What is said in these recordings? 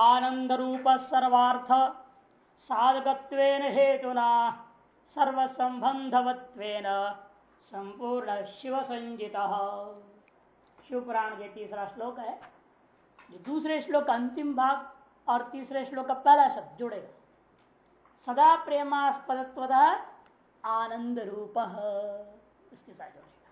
आनंद रूप सर्वार्थ साधकत्वेन हेतुना सर्व संपूर्ण शिव संजित शिव पुराण के तीसरा श्लोक है, जो दूसरे श्लोक का अंतिम भाग और तीसरे श्लोक का पहला शब्द जुड़ेगा। सदा प्रेमास्पद आनंद रूप इसके साथ जोड़ेगा।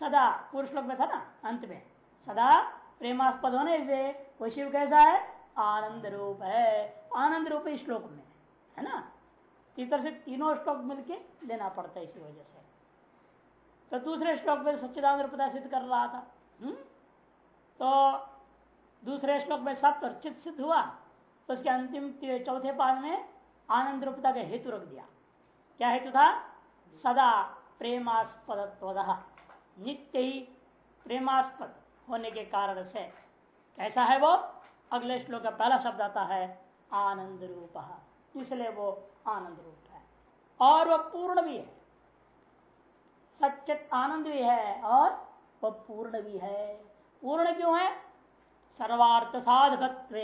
सदा, पूर्व श्लोक में था ना, अंत में, सदा प्रेमास्पद होने से वो शिव कैसा है? आनंद रूप है। आनंद रूप इस श्लोक में है ना? इस तरह से तीनों श्लोक मिलके लेना पड़ता है इसी वजह से। तो दूसरे श्लोक में सच्चिदानंद रूपता सिद्ध कर रहा था हुँ? तो दूसरे श्लोक में सत्य और चित सिद्ध हुआ तो उसके अंतिम चौथे पाद में आनंद रूपता का हेतु रख दिया। क्या हेतु था? सदा प्रेमास्पद नित्य ही प्रेमास्पद होने के कारण से। कैसा है वो? अगले श्लोक का पहला शब्द आता है आनंद रूप इसलिए वो आनंद रूप है। और वह पूर्ण भी है। सचित आनंद भी है और वह पूर्ण भी है। पूर्ण क्यों है? सर्वार्थ साधकत्व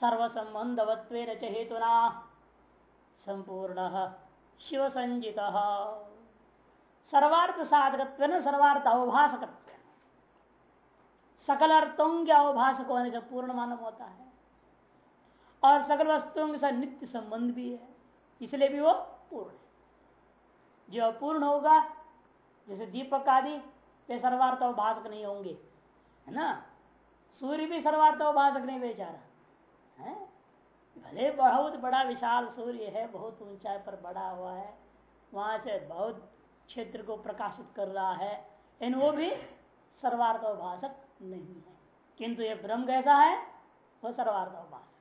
सर्व संबंधवत्व हेतुना संपूर्ण शिव संजित सर्वार्थ साधकत्व सर्वार्थ अवभाषकत्व सकल अर्थों के अवभाषक होने से पूर्ण मानव होता है। और सकल वस्तुओं के साथ नित्य संबंध भी है, इसलिए भी वो पूर्ण है। जो अपूर्ण होगा, जैसे दीपक आदि, वे सर्वार्थ अवभाषक नहीं होंगे, है ना? सूर्य भी सर्वार्थ अवभाषक नहीं, बेचारा, है? भले बहुत बड़ा विशाल सूर्य है, बहुत ऊंचाई पर बड़ा हुआ है, वहाँ से बहुत क्षेत्र को प्रकाशित कर रहा है इन वो भी सर्वार्थ अवभाषक नहीं है। किंतु ये ब्रह्म कैसा है? वो सर्वार्थ अवभाषक है।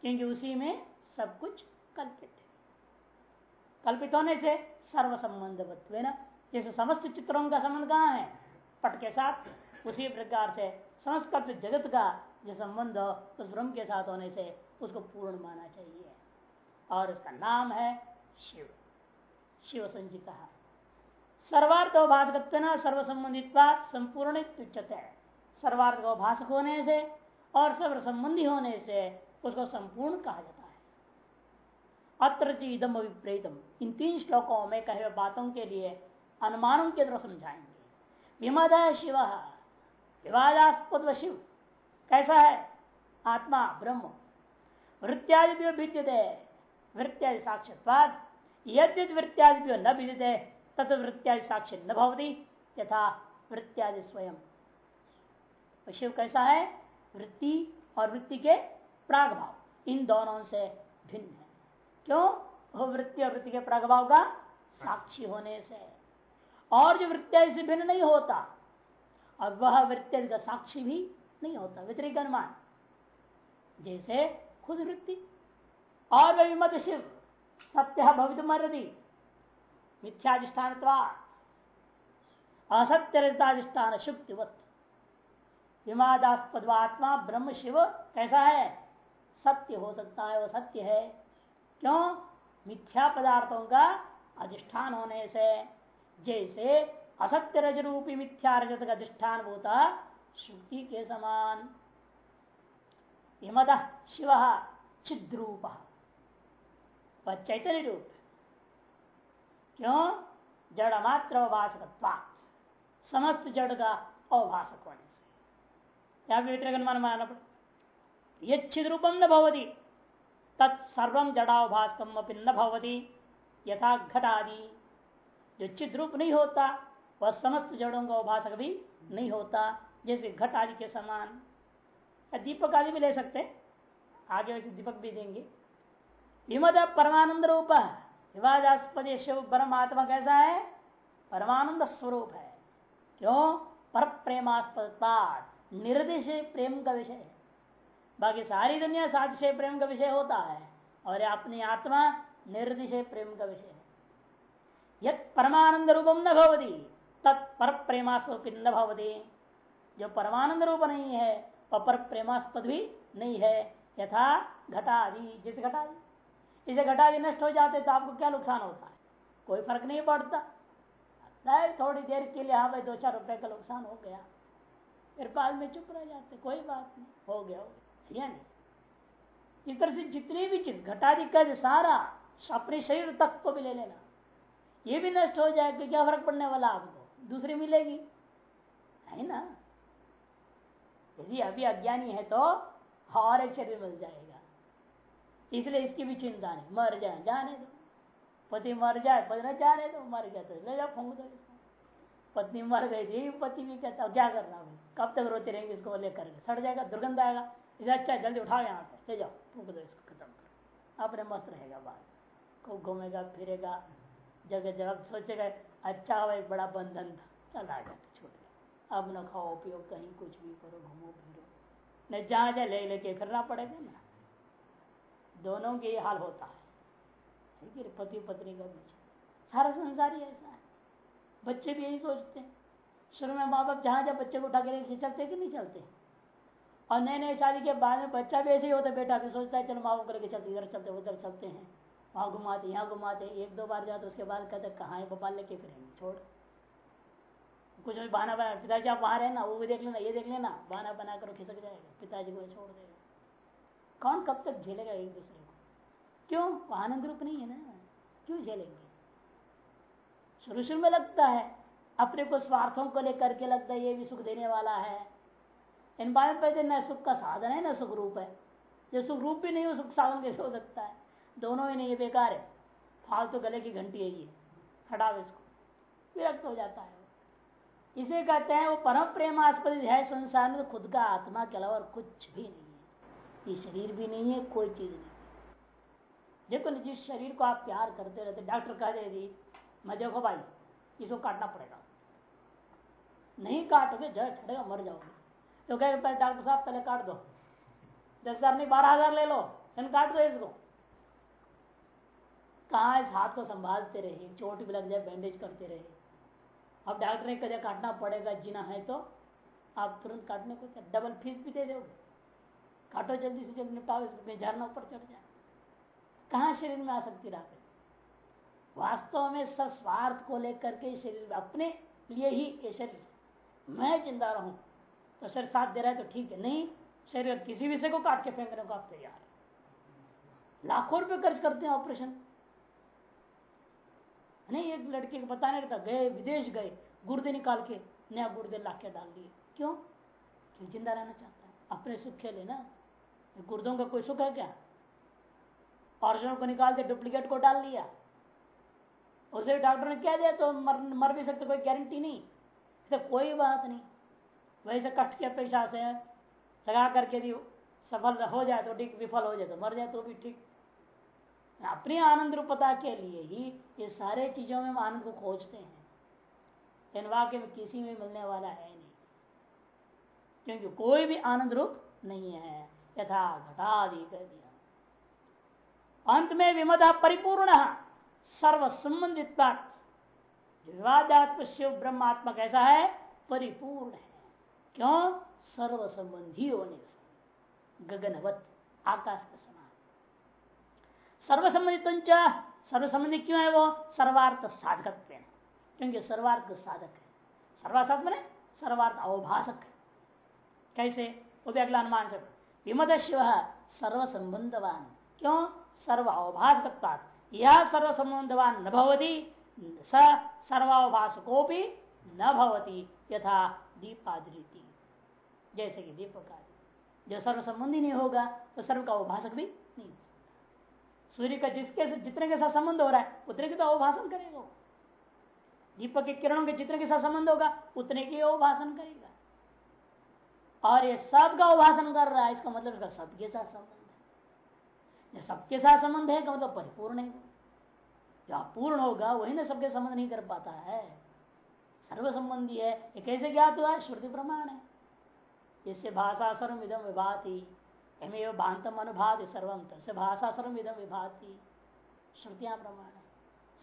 क्योंकि उसी में सब कुछ कल्पित है। कल्पित होने से सर्व संबंध न जैसे समस्त चित्रों का संबंध कहाँ है? पट के साथ। उसी प्रकार से संस्कृत जगत का जो संबंध हो उस ब्रह्म के साथ होने से उसको पूर्ण माना चाहिए। और उसका नाम है शिव। शिव संचित सर्वार्थ भाषक सर्व संबंधित संपूर्ण सर्वार्थ भाषक होने से और सर्व संबंधी होने से उसको संपूर्ण कहा जाता है। अत्र इदम अभिप्रेतम इन तीन श्लोकों में कहे बातों के लिए अनुमानों के द्वारा समझाएँगे। विमद शिव। विवादास्पद शिव। कैसा है? आत्मा, ब्रह्म। वृत्यादि भी भिद्यते। वृत्यादि साक्षात्वाद यद्य वृत्यादि न भिद्यते तथा वृत्यादि साक्ष्य न भवती, यथा वृत्यादि स्वयं। शिव कैसा है? वृत्ति और वृत्ति के प्रागभाव। इन दोनों से भिन्न है। क्यों? वृत्ति और वृत्ति के प्राग भाव का साक्षी होने से। और जो वृत्ति से भिन्न नहीं होता और वह वृत्ति का साक्षी भी नहीं होता। व्यतिरिक अनुमान। जैसे खुद वृत्ति। और वही मत शिव। सत्य भवित मरदी मिथ्याधिष्ठान असत्य शुक्तिवत विवादास्पद आत्मा ब्रह्म शिव कैसा है? सत्य हो सकता है वो सत्य है। क्यों? मिथ्या पदार्थों का अधिष्ठान होने से। जैसे असत्य रज रूपी मिथ्या रजत का अधिष्ठान होता श्रुति के समान। हिमद शिव छिद्रूप। चैतन्य रूप। क्यों? जड़ मात्र अभाषक समस्त जड़ का अभाषक होने से। यहाँ व्यतिरिक अनुमान मानना पड़े ये छिद रूपम न भवती। तत्सर्व जड़ाभाषकम न भवती। यथा घट आदि जो चिद रूप नहीं होता, वह समस्त जड़ों का उभाषक भी नहीं होता। जैसे घट आदि के समान। दीपक आदि भी ले सकते आगे वैसे दीपक भी देंगे। विमद परमानंद रूप। विवादास्पद शिव परमात्मा कैसा है? परमानंद स्वरूप है। क्यों? पर प्रेमास्पद निर्देश प्रेम का विषय है। बाकी सारी दुनिया सातिशय प्रेम का विषय होता है और अपनी आत्मा निर्दिशय प्रेम का विषय है। यद परमानंद रूपम न भवती तत्पर प्रेमास्पद न भवती। जो परमानंद रूप नहीं है, वह पर प्रेमास्पद भी नहीं है। यथा घटादि, जैसे घटादि। इसे घटादि नष्ट हो जाते तो आपको क्या नुकसान होता है? कोई फ़र्क नहीं पड़ता। थोड़ी देर के लिए हाँ भाई, दो चार रुपए का नुकसान हो गया। फिर बाद में चुप रह जाते, कोई बात नहीं, हो गया हो गया। नहीं इस तरह से जितनी भी चीज़ घटादी कर सारा अपने शरीर तक को भी ले लेना। ये भी नष्ट हो जाए तो क्या फ़र्क पड़ने वाला आपको? दूसरी मिलेगी। है ना? यदि अभी अज्ञानी है तो और एक शरीर मिल जाएगा। इसलिए इसकी भी चिंता नहीं। मर जाए, जाने दो। पति मर जाए, पति न जाने दो, मर गया तो ले जाओ फूंक दो पत्नी मर गई थी पति भी कहता क्या करना भाई? कब तक रोते रहेंगे इसको लेकर सड़ जाएगा, दुर्गंध आएगा। इसे अच्छा जल्दी उठाओ यहाँ से। ले जाओ, फूक दो इसको, खत्म करो। अपने मस्त रहेगा बात। खूब घूमेगा, फिरेगा, जगह जगह सोचेगा अच्छा भाई, बड़ा बंधन था। चल गया छूट गया अब न खाओ, पियो, कहीं कुछ भी करो, घूमो, फिरो। न जहाँ जा, ले लेके फिरना पड़ेगा ना। दोनों के हाल होता है। ठीक है, पति पत्नी का बीच। सारा संसार ही ऐसा है। बच्चे भी यही सोचते हैं। शुरू में माँ बाप जहाँ जहाँ बच्चे को उठा के लेके चलते कि नहीं चलते? और नए नए शादी के बाद में बच्चा भी ऐसे ही होता है, बेटा भी सोचता है, चलो माँ बाप करके चलते इधर चलते उधर चलते हैं। वहाँ घुमाते यहाँ घुमाते एक दो बार जाते उसके बाद कहते कहाँ है भोपाल लेके फिरेंगे, छोड़। कुछ भी बहाना बना, पिताजी आप वहाँ रहना, वो भी देख लेना, ये देख लेना, बहाना बना कर खिसक जाएगा, पिताजी को छोड़ देगा। कौन कब तक झेलेगा एक दूसरे को? क्यों? आनंद रूप नहीं है ना? क्यों झेलेंगे? शुरू शुरू में लगता है, अपने को स्वार्थों को लेकर के लगता है, ये भी सुख देने वाला है। इन बात पर न सुख का साधन है न, सुख रूप है। जो सुख रूप भी नहीं हो सुख साधन कैसे हो सकता है? दोनों ही नहीं, ये बेकार है। फालतू तो गले की घंटी है ये। हटाओ इसको। विरक्त हो जाता है इसे कहते हैं वो परम प्रेमास्पद है, संसार में तो खुद का आत्मा के अलावा कुछ भी नहीं। ये शरीर भी नहीं है, कोई चीज़ नहीं। देखो जिस शरीर को आप प्यार करते रहते डॉक्टर कह दे मैं देखो भाई, इसको काटना पड़ेगा। नहीं काटोगे, जड़ छड़ेगा मर जाओगे। तो कहे डॉक्टर साहब, पहले काट दो। दस हज़ार नहीं बारह हज़ार ले लो, फिर काट दो इसको। कहा इस हाथ को संभालते रहे, चोट भी लग जाए बैंडेज करते रहे। अब डॉक्टर ने कहा, काटना पड़ेगा, जीना है तो आप तुरंत काटने को क्या डबल फ़ीस भी दे दोगे। काटो जल्दी से जल्दी निपटाओ कहीं झरना ऊपर चढ़ जाए। कहा शरीर में आसक्ति रह गई वास्तव में सब स्वार्थ को लेकर के शरीर अपने लिए ही ये शरीर मैं चिंता रहूँ तो शरीर साथ दे रहा है तो ठीक है। नहीं, शरीर किसी विषय को काट के फेंकने को आप तैयार है। लाखों रुपए खर्च करते हैं ऑपरेशन। नहीं, एक लड़के को पता नहीं रहता, गए, विदेश गए, गुर्दे निकाल के, नया गुर्दे ला के डाल दिए। क्यों? क्यों ज़िंदा रहना चाहता है। अपने सुख के लिए ना। गुर्दों का कोई सुख है क्या? ऑरिजिनल को निकाल के डुप्लीकेट को डाल लिया। उसे डॉक्टर ने क्या दिया? तो मर, मर भी सकते कोई गारंटी नहीं। तो कोई बात नहीं। वैसे कष्ट के अपेक्षा से। लगा करके यदि सफल हो जाए तो ठीक विफल हो जाए तो मर जाए तो भी ठीक। अपनी आनंद रूपता के लिए ही ये सारे चीज़ों में हम आनंद को खोजते हैं। इन वाक्य में किसी में मिलने वाला है नहीं। क्योंकि कोई भी आनंद रूप नहीं है। यथा घटादि कर दिया अंत में विमदा परिपूर्ण सर्व संबंधित विवादात्म शिव ब्रह्मात्मा कैसा है? परिपूर्ण है। क्यों? सर्व संबंधी होने से। गगनवत, आकाश का समान। सर्व संबंधित सर्व संबंधी क्यों है वो? सर्वार्थ साधक क्योंकि सर्वार्थ साधक है। सर्वार्थ मैंने सर्वार्थ अवभाषक कैसे? वो भी अगला अनुमान से विमद शिव सर्व संबंधवान क्यों? सर्व अवभाषकता यह सर्व संबंधवान न भवती, स सर्वावभाषको भी न भवती, यथा दीपादृति जैसे कि दीपक आदि जो सर्व संबंधी नहीं होगा तो सर्व का अवभाषक भी नहीं सूर्य का जिसके जितने के साथ संबंध हो रहा है, उतने के तो अवभाषण करेगा दीपक के किरणों के जितने के साथ संबंध होगा, उतने के अवभाषण करेगा। और ये सब का अवभाषण कर रहा है, इसका मतलब इसका सबके साथ संबंध है। सबके साथ संबंध है का मतलब परिपूर्ण है। जो अपूर्ण होगा, वही ना सबके संबंध नहीं कर पाता है। सर्व संबंधी है, ये कैसे ज्ञात हुआ? श्रुति प्रमाण है। जिससे भाषा सर्व इदम विभाति एमेव भांतम अनुभाति सर्वम तस्य भाषा सर्व इदम विभाति। श्रुतियाँ प्रमाण है।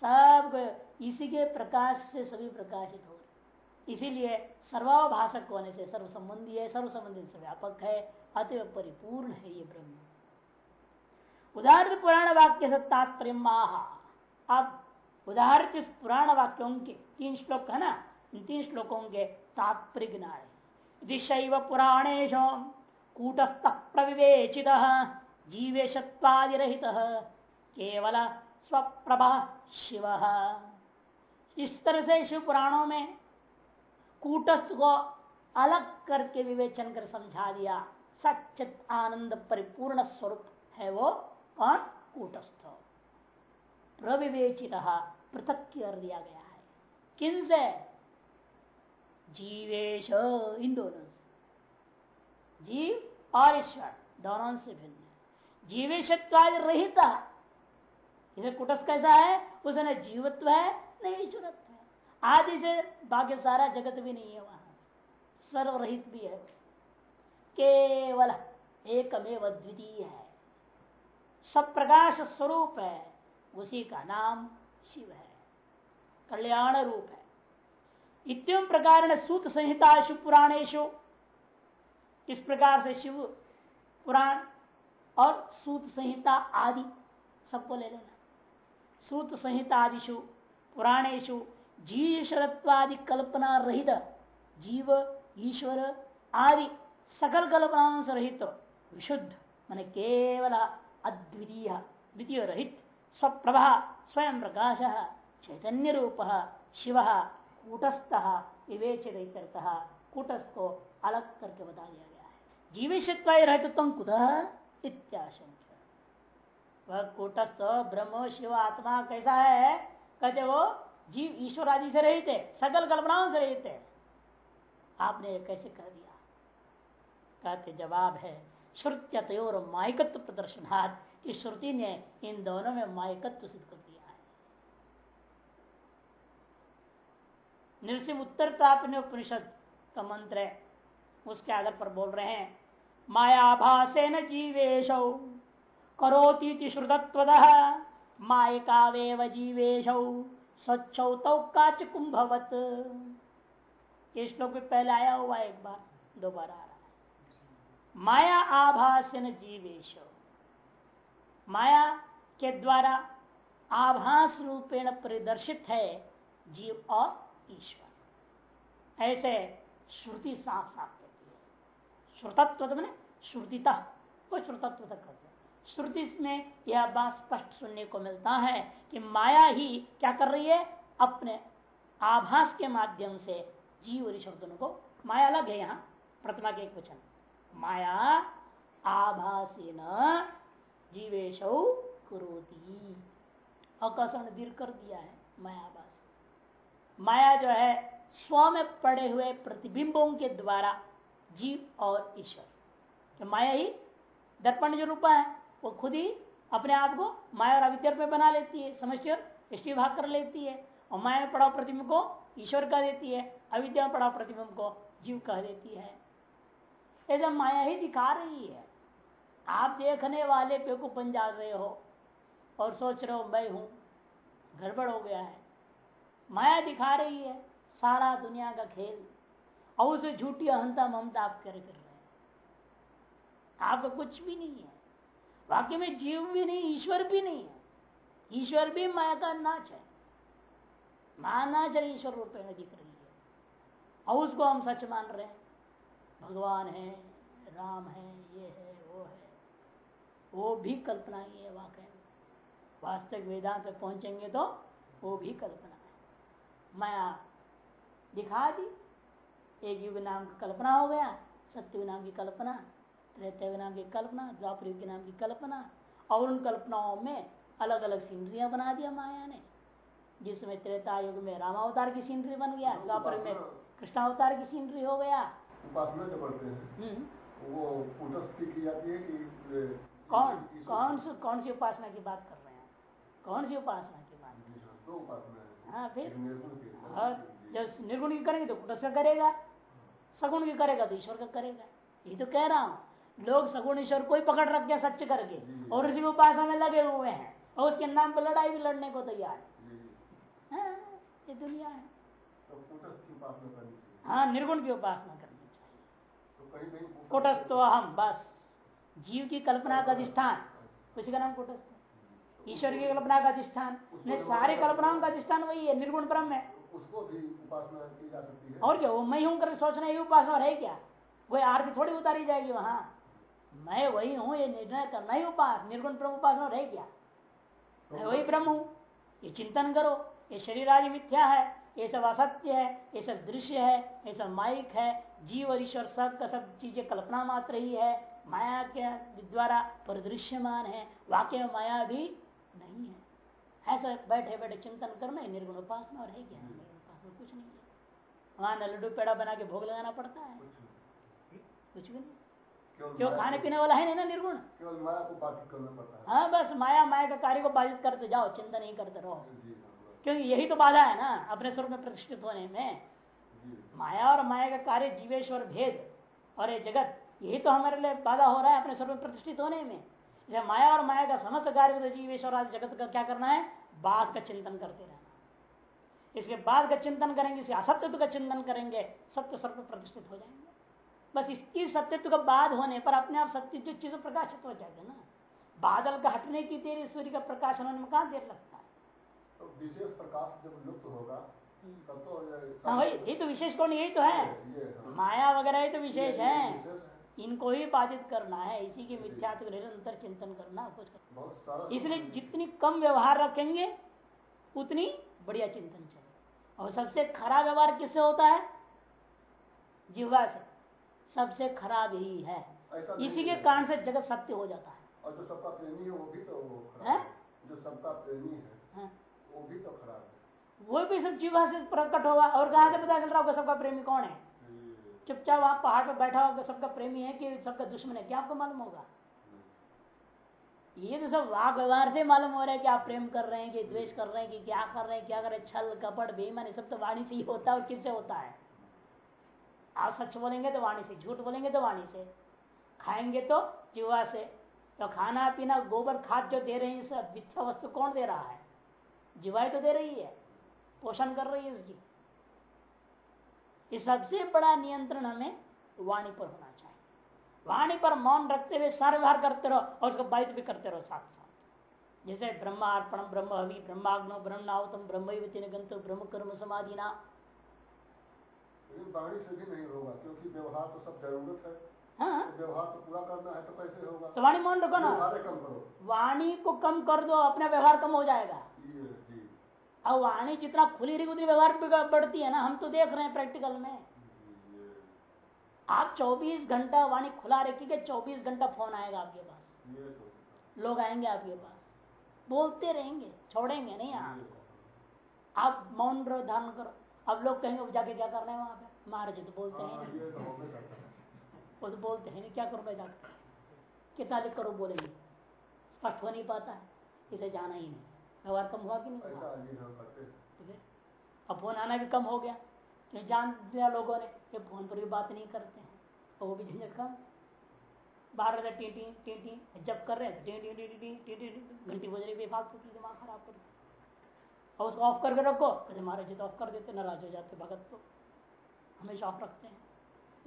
सब इसी के प्रकाश से सभी प्रकाशित हो इसीलिए सर्वाभाषक होने से सर्व संबंधी है सर्व संबंधी से व्यापक है अतव परिपूर्ण है ये ब्रह्म। उदाहरण पुराण वाक्य से तात्पर्य अब उदाहरण इस पुराण वाक्यों के तीन श्लोक है ना? इन तीन श्लोकों के तात्पर्य ज्ञान दिशैव पुराणेश कूटस्थ प्रविवेचित जीवेशत्वादिहित केवल स्वप्रभा शिव। इस तरह से शिव पुराणों में कूटस्थ को अलग करके विवेचन कर समझा दिया। सचित आनंद परिपूर्ण स्वरूप है वो कौन? कूटस्थ। प्रविवेचित पृथक कर दिया गया है। किन से? जीवेश इन दोनों से। जीव और ईश्वर, दोनों से भिन्न जीवेशत्वाद रहित इसे कुटस्थ कैसा है? उसने जीवत्व है, नहीं, ईश्वरत्व। आदि से बाकी सारा जगत भी नहीं है वहाँ। सर्वरहित भी है। केवल एकमेव द्वितीय है। सब प्रकाश स्वरूप है। उसी का नाम शिव है। कल्याण रूप है। इतम प्रकार सूत संहिता शिव पुराणेशु इस प्रकार से शिव पुराण और सूत संहिता आदि सबको ले लेना। सूत संहिता आदिशु पुराणेशु जीवशरत्वादि कल्पना रहित जीव, ईश्वर, आदि सकल कल्पनाओं से रहित विशुद्ध, मान केवल अद्वितीय, द्वितीय रहित, स्वप्रभा स्वयं प्रकाश चैतन्य रूप शिव, कूटस्थ विवेचित कूटस्थ को अलग करके बता दिया गया है। जीविशत्व रहतत्व कुतः? इत्याशंक। वह कूटस्थ, ब्रह्म, शिव, आत्मा कैसा है? कहते वो जीव ईश्वर आदि से रहित है, सकल कल्पनाओं से रहित है। आपने कैसे कह दिया? कहते, जवाब है श्रुत्यतोर माइकत्व प्रदर्शनार्थ इस श्रुति ने इन दोनों में माइकत्व सिद्ध कर दिया है। नृसिंह उत्तर तापने उपनिषद का मंत्र है। उसके आधार पर बोल रहे हैं मायाभासे न जीवेश करोती श्रुतत्वद मायकावेव जीवेश। स्वच्छौ तो काच कुंभवत ये श्लोक भी पहले आया हुआ एक बार दोबारा आ रहा है। माया आभास न जीवेश। माया के द्वारा आभास रूपेण परिदर्शित है जीव और ईश्वर। ऐसे श्रुति साफ़ साफ़ कहती है। श्रुतत्व तो मैंने श्रुतिता को श्रुतत्व तक हैं श्रुति में यह बात स्पष्ट सुनने को मिलता है कि माया ही क्या कर रही है? अपने आभास के माध्यम से जीव और ईश्वर दोनों को माया अलग है यहाँ, प्रतिमा के एक वचन। माया आभासी न जीवेश करोती। दीर्घ कर दिया है माया आभास। माया जो है, स्व में पड़े हुए प्रतिबिंबों के द्वारा जीव और ईश्वर। तो माया ही दर्पण जो रूपा है वो खुद ही अपने आप को माया और अविद्या में बना लेती है समझ इष्टि भाग कर लेती है और माया में पड़ा प्रतिबिंब को ईश्वर कह देती है, अविद्या में पड़ा प्रतिबिंब को जीव कह देती है। ऐसा माया ही दिखा रही है। आप देखने वाले पे को बन जा रहे हो और सोच रहे हो, मैं हूँ। गड़बड़ हो गया है। माया दिखा रही है सारा दुनिया का खेल और उसे झूठी अहंता ममता आप कर रहे हैं। आपका कुछ भी नहीं है। वाक्य में जीव भी नहीं, ईश्वर भी नहीं है। ईश्वर भी माया का नाच है। मानाचर ईश्वर रूप में दिख रही है। और उसको हम सच मान रहे हैं। भगवान है, राम है, ये है, वो है। वो भी कल्पना ही है वाकई वास्तविक वेदांत तक पहुँचेंगे तो वो भी कल्पना है। माया दिखा दी। एक युग नाम की कल्पना हो गया, सत्युग नाम की कल्पना। त्रेतयुग नाम की कल्पना द्वापर युग के नाम की कल्पना और उन कल्पनाओं में अलग अलग सीनरियाँ बना दिया माया ने जिसमें त्रेता युग में रामावतार की सीनरी बन गया द्वापर में कृष्णावतार की सीनरी हो गया। उपासना जो पढ़ते हैं वो की जाती है कि कौन? कौन सी कौन सी उपासना की बात कर रहे हैं? कौन सी उपासना की बात? दो उपासना हाँ। फिर? और जब निर्गुण की करेंगे तो कुटस्थ करेगा सगुण की करेगा तो ईश्वर का करेगा। ये तो कह रहा हूँ। लोग सगुण ईश्वर कोई पकड़ रख गया सच करके। और उसी उपासना में लगे हुए हैं। और उसके नाम पर लड़ाई भी लड़ने को तैयार है। हाँ, ये दुनिया है। तो की हाँ निर्गुण की उपासना करनी चाहिए। तो कुटस्थ तो हम बस। जीव की कल्पना का अधिष्ठान। उसी का नाम कुटस्थ ईश्वर की कल्पना का अधिष्ठान। नहीं सारी कल्पनाओं का अधिष्ठान वही है निर्गुण ब्रह्म है। उसको भी उपासना की जा सकती है। और क्या वो मैं हूँ कर सोचना ये उपासना है क्या? कोई आरती थोड़ी उतारी जाएगी वहाँ। मैं वही हूँ ये निर्णय करना ही उपास निर्गुण ब्रह्म उपासना रह गया। मैं वही ब्रह्म हूँ। ये चिंतन करो ये शरीर आदि मिथ्या है ये सब असत्य है ये सब दृश्य है ये सब माइक है जीव और ईश्वर सब का सब चीज़ें कल्पना मात्र ही है माया के द्वारा परिदृश्यमान है वाक्य में माया भी नहीं है। ऐसा बैठे बैठे चिंतन करना है निर्गुण उपासना और है क्या निर्गुण उपासना कुछ नहीं है। वहाँ न लड्डू पेड़ा बना के भोग लगाना पड़ता है। कुछ भी नहीं। क्यों खाने पीने वाला है नहीं ना निर्गुण? केवल माया को बाधित करना पड़ता है। हाँ बस माया माया का कार्य को बाधित करते जाओ चिंता नहीं करते रहो। क्योंकि यही तो बाधा है ना अपने स्वरूप में प्रतिष्ठित होने में। माया और माया का कार्य जीवेश्वर भेद और ये जगत यही तो हमारे लिए बाधा हो रहा है अपने स्वरूप में प्रतिष्ठित होने में। जैसे माया और माया का समस्त कार्य तो जीवेश्वर आदि जगत का क्या करना है? बाद का चिंतन करते रहना। इसके बाद का चिंतन करेंगे इसे असत्य का चिंतन करेंगे सत्य सर्व प्रतिष्ठित हो जाएँगे। बस इसकी सत्यत्व का बाद होने पर अपने आप सत्य जो चीज़ प्रकाशित हो जाएगा ना। बादल का हटने की देर सूर्य का प्रकाश होने में कहा देर लगता है? तो विशेष प्रकाश जब लुप्त होगा तब तो हाँ भाई ये तो विशेष कौन यही तो है। हाँ, माया वगैरह ही तो विशेष है। इनको ही बाधित करना है इसी के मिथ्यात्व निरंतर चिंतन करना कुछ करना इसलिए जितनी कम व्यवहार रखेंगे उतनी बढ़िया चिंतन चले और सबसे खराब व्यवहार किससे होता है? जीवा से सबसे खराब यही है। इसी के कारण से जगत सत्य हो जाता है। और जो सबका प्रेमी है वो भी तो वो है? जो सबका प्रेमी है हाँ। वो भी तो खराब है। वो भी सब जीवा से प्रकट होगा। और कहा से पता चल रहा होगा सबका प्रेमी कौन है? चुपचाप वहाँ पहाड़ पर बैठा होगा सबका प्रेमी है कि सबका दुश्मन है? क्या आपको मालूम होगा? ये तो सब वाक व्यवहार से मालूम हो रहा है कि आप प्रेम कर रहे हैं कि द्वेष कर रहे हैं कि क्या कर रहे हैं क्या कर रहे हैं छल कपट बेईमानी सब तो वाणी से ही होता है और किससे होता है? आप सच बोलेंगे तो वाणी से, झूठ बोलेंगे तो वाणी से। खाएँगे तो जीवा से। तो खाना पीना गोबर खाद जो दे रहे हैं सब मिथ्या वस्तु कौन दे रहा है? जीवाई तो दे रही है। पोषण कर रही है इसकी ये सबसे बड़ा नियंत्रण हमें वाणी पर होना चाहिए। वाणी पर मौन रखते हुए सारे व्यवहार करते रहो और उसका बाधित भी करते रहो साथ साथ जैसे ब्रह्मार्पण ब्रह्म हवि, ब्रह्माग्नो ब्रह्म गंतो ब्रह्म कर्म समाधि ना लेकिन वाणी से भी नहीं होगा क्योंकि व्यवहार तो सब ज़रूरत है। हाँ। तो व्यवहार तो पूरा करना है तो कैसे होगा? तो वाणी मौन रखो ना। कम करो। वाणी को कम कर दो अपना व्यवहार कम हो जाएगा। अब वाणी जितना खुली रही उतनी व्यवहार बढ़ती है ना हम तो देख रहे हैं प्रैक्टिकल में। आप 24 घंटा वाणी खुला रखिएगा 24 घंटा फ़ोन आएगा आपके पास। तो लोग आएँगे आपके पास। बोलते रहेंगे छोड़ेंगे नहीं आप। आप मौन रहो धारण करो। अब लोग कहेंगे "वो जाके क्या कर रहे हैं वहाँ पे महाराज तो बोलते हाँ, हैं ये तो होबे करता है वो तो बोलते हैं नहीं क्या करूँ मैं जाकर कितना लिख करो बोलेंगे स्पष्ट हो नहीं पाता है इसे जाना ही नहीं व्यवहार कम हुआ कि नहीं हाँ करते हैं ठीक है अब फ़ोन आना भी कम हो गया क्योंकि जान दिया लोगों ने कि फ़ोन पर भी बात नहीं करते हैं तो वो भी झंझट कम बाहर रहता टी टी टी टी जब कर रहे हैं घंटी बज रही बेफालतू की दिमाग खराब कर और उसको ऑफ़ करके रखो। कहते, महाराज जी तो ऑफ़ कर देते, नाराज़ हो जाते भगत को हमेशा ऑफ़ रखते हैं।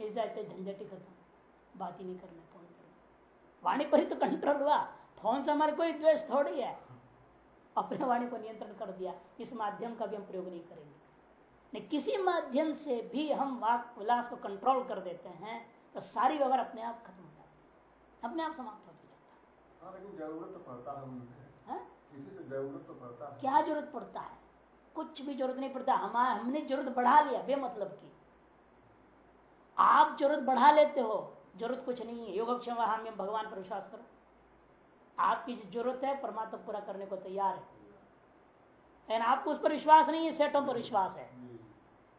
इस जाते झंझट खत्म। बात ही नहीं करना, फ़ोन पर वाणी पर ही तो कंट्रोल हुआ। फ़ोन से हमारे कोई द्वेष थोड़ी है। अपने वाणी को नियंत्रण कर दिया। इस माध्यम का भी हम प्रयोग नहीं करेंगे। नहीं किसी माध्यम से भी हम वाक, विलास को कंट्रोल कर देते हैं तो सारी व्यवहार अपने आप खत्म हो जाती है। अपने आप समाप्त हो जाता हाँ। ज़रूरत तो पड़ता हैं? किसी से ज़रूरत तो पड़ता है। क्या ज़रूरत पड़ता है? कुछ भी ज़रूरत नहीं पड़ता। हम हमने ज़रूरत बढ़ा लिया बेमतलब की। आप ज़रूरत बढ़ा लेते हो ज़रूरत कुछ नहीं है। योगक्षम हम भगवान पर विश्वास करो। आपकी जो ज़रूरत है परमात्मा पूरा करने को तैयार है। लेकिन आपको उस पर विश्वास नहीं है सेठों पर विश्वास है।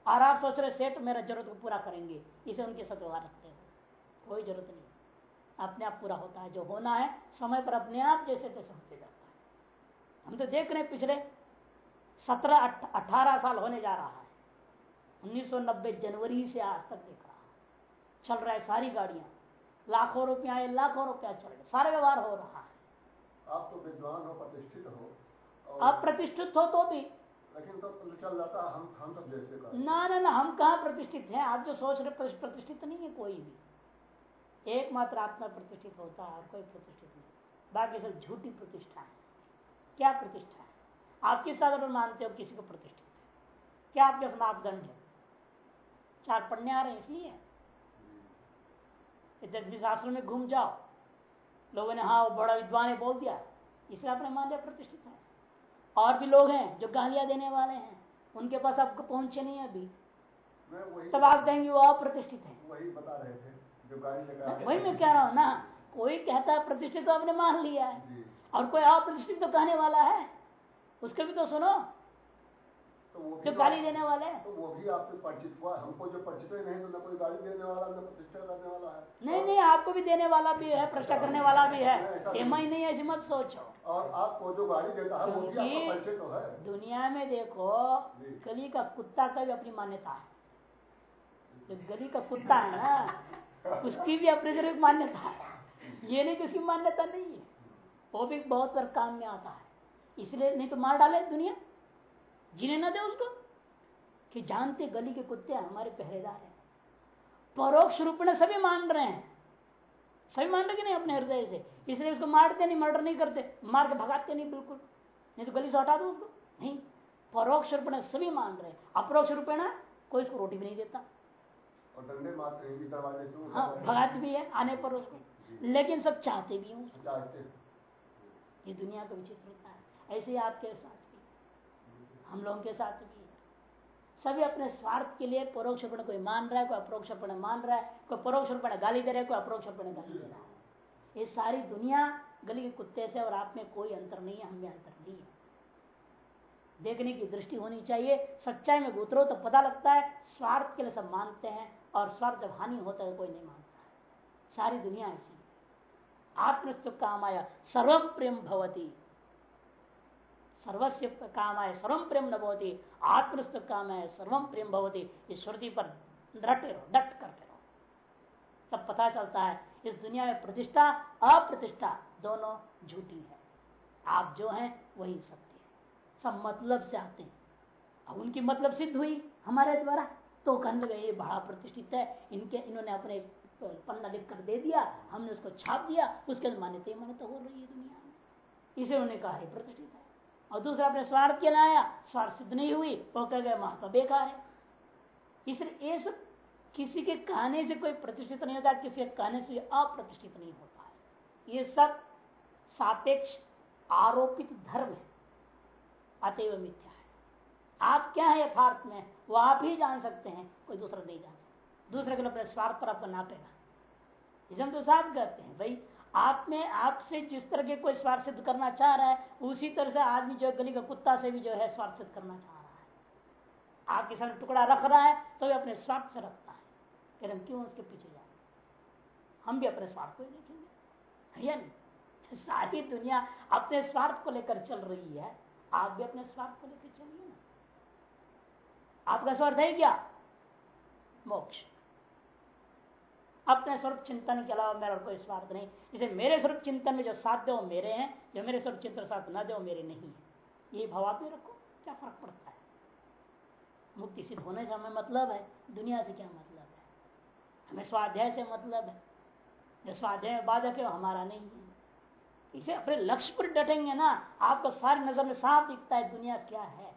और आप सोच रहे सेठ मेरा ज़रूरत को पूरा करेंगे। इसे उनके साथ व्यवहार रखते हो। कोई ज़रूरत नहीं। अपने आप पूरा होता है। जो होना है समय पर अपने आप जैसे तैसे होते हम तो देख रहे हैं पिछले सत्रह अठारह साल होने जा रहा है। 1990 जनवरी से आज तक देख रहा है। चल रहा है सारी गाड़ियाँ। लाखों रुपया लाखों रुपया चल रहे सारे व्यवहार हो रहा है। आप तो विद्वान हो प्रतिष्ठित हो आप प्रतिष्ठित हो तो भी। लेकिन तो चल जाता हम हम सब जैसे का। ना ना ना हम कहाँ प्रतिष्ठित हैं? आप जो सोच रहे प्रतिष्ठित नहीं है कोई भी। एकमात्र आत्मा प्रतिष्ठित होता है कोई प्रतिष्ठित नहीं। बाकी सब झूठी प्रतिष्ठा है। क्या प्रतिष्ठा है? आप किस आधार पर मानते हो किसी को प्रतिष्ठित है। क्या आपके पास मापदंड है? चार पढ़ने आ रहे हैं इसलिए। दस बीस आश्रम में घूम जाओ। लोगों ने हाँ वो बड़ा विद्वान है बोल दिया। इसलिए आपने मान लिया प्रतिष्ठित है। और भी लोग हैं जो गालियाँ देने वाले हैं। उनके पास आपको पहुँचे नहीं है अभी। तब आप कहेंगे वो अप्रतिष्ठित है। वही बता रहे थे जो आ गए वही मैं कह रहा हूँ ना कोई कहता है प्रतिष्ठित तो आपने मान लिया है। और कोई अप्रतिष्ठित तो कहने वाला है? उसके भी तो सुनो। तो वो भी जो गाली देने वाले हैं। तो वो भी आपसे परिचित हुआ हमको जो परिचित ही नहीं तो न कोई गाली देने वाला न प्रतिष्ठा करने वाला है। नहीं नहीं आपको भी देने वाला भी है प्रश्न करने वाला भी है। एम ही नहीं। ऐसी मत सोचो। और आपको जो गाली देता है वो भी परिचय तो है। दुनिया में देखो गली का कुत्ता का भी अपनी मान्यता है। जो गली का कुत्ता है ना उसकी भी अपनी मान्यता है। ये नहीं कि उसकी मान्यता नहीं है। वो भी बहुत बार काम में आता है। इसलिए नहीं तो मार डाले दुनिया। जीने ना दे उसको। कि जानते गली के कुत्ते हमारे पहरेदार हैं। परोक्ष रूप में सभी मान रहे हैं। सभी मान रहे कि नहीं अपने हृदय से? इसलिए उसको मारते नहीं मर्डर नहीं करते। मार के भगाते नहीं बिल्कुल। नहीं तो गली से हटा दो उसको। नहीं। परोक्ष रूप में सभी मान रहे हैं। अपरोक्ष रूप में कोई उसको रोटी भी नहीं देता। और डंडे मारते हैं भी दरवाजे से हाँ भगाते भी है आने पर उसको। लेकिन सब चाहते भी हैं उसको। चाहते हैं। ये दुनिया का विचित्रता है। ऐसे ही आपके साथ भी हम लोगों के साथ भी सभी अपने स्वार्थ के लिए परोक्ष रूप में कोई मान रहा है, कोई अप्रोक्ष रूप में मान रहा है, कोई परोक्ष रूप में गाली दे रहा है, कोई अप्रोक्ष रूप में गाली दे रहा है। ये सारी दुनिया गली के कुत्ते से और आप में कोई अंतर नहीं है, हमें अंतर नहीं है। देखने की दृष्टि होनी चाहिए। सच्चाई में उतरो तो पता लगता है, स्वार्थ के लिए सब मानते हैं और स्वार्थ जब हानि होता है कोई नहीं मानता। सारी दुनिया ऐसी आत्मस्तु काम आया सर्वम प्रेम भवती। सर्वस्व काम आय सर्वम प्रेम न भवती। आत्मस्तु काम है सर्वम प्रेम भवती। इस श्रुति पर डटे रहो, डट करते रहो। तब पता चलता है, इस दुनिया में प्रतिष्ठा, अप्रतिष्ठा दोनों झूठी है। आप जो हैं, वही सत्य है। सब मतलब से आते हैं। अब उनकी मतलब सिद्ध हुई हमारे द्वारा। तो कहने लगे ये बड़ा प्रतिष्ठित है। इनके, इन्होंने अपने पन्ना लिख कर दे दिया, हमने उसको छाप दिया, उसके मान्यता ही मान्यता हो रही है दुनिया में। इसे उन्होंने कहा, है प्रतिष्ठित है। और दूसरा अपने स्वार्थ के लाया स्वार्थ सिद्ध नहीं हुई वो कह गए महात्मा बेकार है। इसलिए सब किसी के कहने से कोई प्रतिष्ठित नहीं होता, किसी के कहने से अप्रतिष्ठित नहीं होता है। ये सब सापेक्ष आरोपित धर्म है, अतएव मिथ्या है। आप क्या है यथार्थ में? वो आप ही जान सकते हैं, कोई दूसरा नहीं जान सकता। दूसरे के अपने स्वार्थ पर आपको नापेगा हम तो साफ़ कहते हैं, भाई, आप में आपसे जिस तरह के कोई स्वार्थ सिद्ध करना चाह रहा है, उसी तरह से आदमी जो गली का कुत्ता से भी जो है स्वार्थ सिद्ध करना चाह रहा है। आपके सामने टुकड़ा रख रहा है तो भी अपने स्वार्थ से रखता है। फिर हम क्यों उसके पीछे जाए? हम भी अपने स्वार्थ को ही देखेंगे। या नहीं? सारी दुनिया अपने स्वार्थ को लेकर चल रही है, आप भी अपने स्वार्थ को लेकर चलिए ना। आपका स्वार्थ है क्या? मोक्ष। अपने स्वरूप चिंतन के अलावा मेरा कोई स्वार्थ नहीं। इसे मेरे स्वरूप चिंतन में जो साथ दे, वो मेरे हैं। जो मेरे स्वरूप चिंतन साथ न दे, वो मेरे नहीं है। ये भाव आप रखो, क्या फ़र्क पड़ता है? मुक्ति सिद्ध होने से हमें मतलब है, दुनिया से क्या मतलब है? हमें स्वाध्याय से मतलब है। जो स्वाध्याय में बाधक है हमारा नहीं है। इसे अपने लक्ष्य पर डटेंगे ना, आपको सारी नज़र में साफ़ दिखता है, दुनिया क्या है।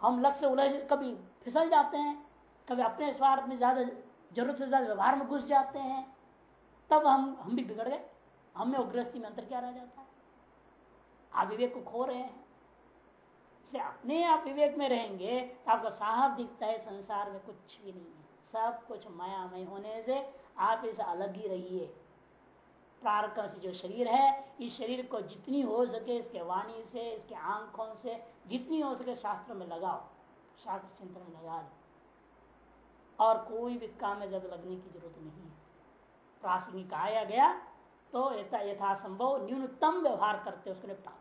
हम लक्ष्य उलझ, कभी फिसल जाते हैं, कभी अपने स्वार्थ में ज़्यादा ज़रूरत से ज़्यादा व्यवहार में घुस जाते हैं, तब हम हम भी बिगड़ गए। हमें उग्रस्ती में अंतर क्या रह जाता है आप विवेक को खो रहे हैं। से अपने आप विवेक में रहेंगे तो आपको साहब दिखता है, संसार में कुछ भी नहीं है। सब कुछ मायामय होने से आप इसे अलग ही रहिए। प्रारक से जो शरीर है, इस शरीर को जितनी हो सके इसके वाणी से, इसके आँखों से, जितनी हो सके शास्त्र में लगाओ। शास्त्र चिंतन में लगा लो और कोई भी काम में ज़्यादा लगने की ज़रूरत नहीं है। प्रासंगिक आया गया तो यथा यथासंभव न्यूनतम व्यवहार करते उसको निपटाओ।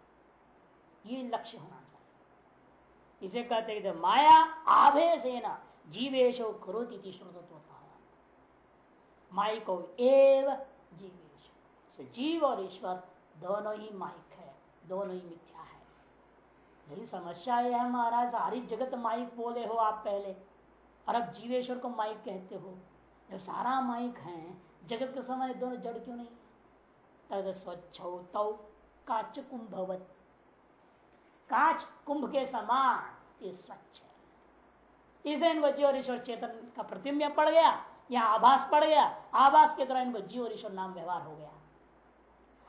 ये लक्ष्य होना चाहिए। इसे कहते हैं माया आवेश न जीवेश करोती श्रोतत्व माई को एव जीवेश। जीव और ईश्वर दोनों ही माइक है, दोनों ही मिथ्या है। यही समस्या यह है महाराज सारी जगत माइक बोले हो आप पहले। और अब जीवेश्वर को माइक कहते हो। जब सारा माइक है, जगत के समय दोनों जड़ क्यों नहीं? तद स्वच्छ काच कुंभवत। काच कुंभ के समान ये स्वच्छ है। इसे इनको जीव और ईश्वर चेतन का प्रतिम्ब पड़ गया या आभास पड़ गया। आभास के द्वारा इनको जीव और ईश्वर नाम व्यवहार हो गया।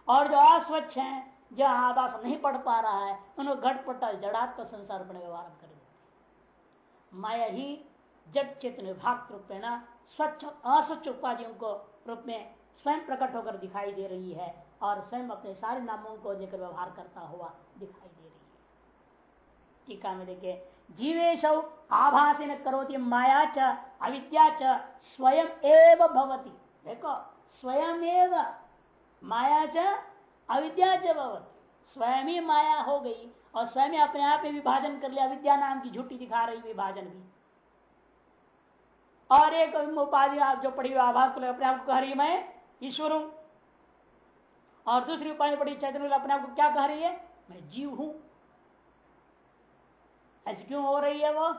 और जो अस्वच्छ है, जो आभास नहीं पढ़ पा रहा है, उनको घटपटा जड़ात्म संसार अपने व्यवहार कर माया ही जब चेतन विभाग रूपेण स्वच्छ, अस्वच्छ उपाधियों को रूप में स्वयं प्रकट होकर दिखाई दे रही है और स्वयं अपने सारे नामों को लेकर व्यवहार करता हुआ दिखाई दे रही है। टीका में देखे, जीवेश आभासी करोति माया च, अविद्या च, स्वयं एव भवती। देखो स्वयं एव माया च, अविद्या च भवती। स्वयं ही माया हो गई और स्वयं अपने आप में विभाजन कर लिया। विद्या नाम की झूठी दिखा रही, विभाजन भी। और एक उपाधि आप जो पढ़ी आभास अपने आप को कह रही है, मैं ईश्वर हूँ। और दूसरी उपाधि पढ़ी, चैतन्य अपने आप को क्या कह रही है? मैं जीव हूँ। ऐसी क्यों हो रही है वो?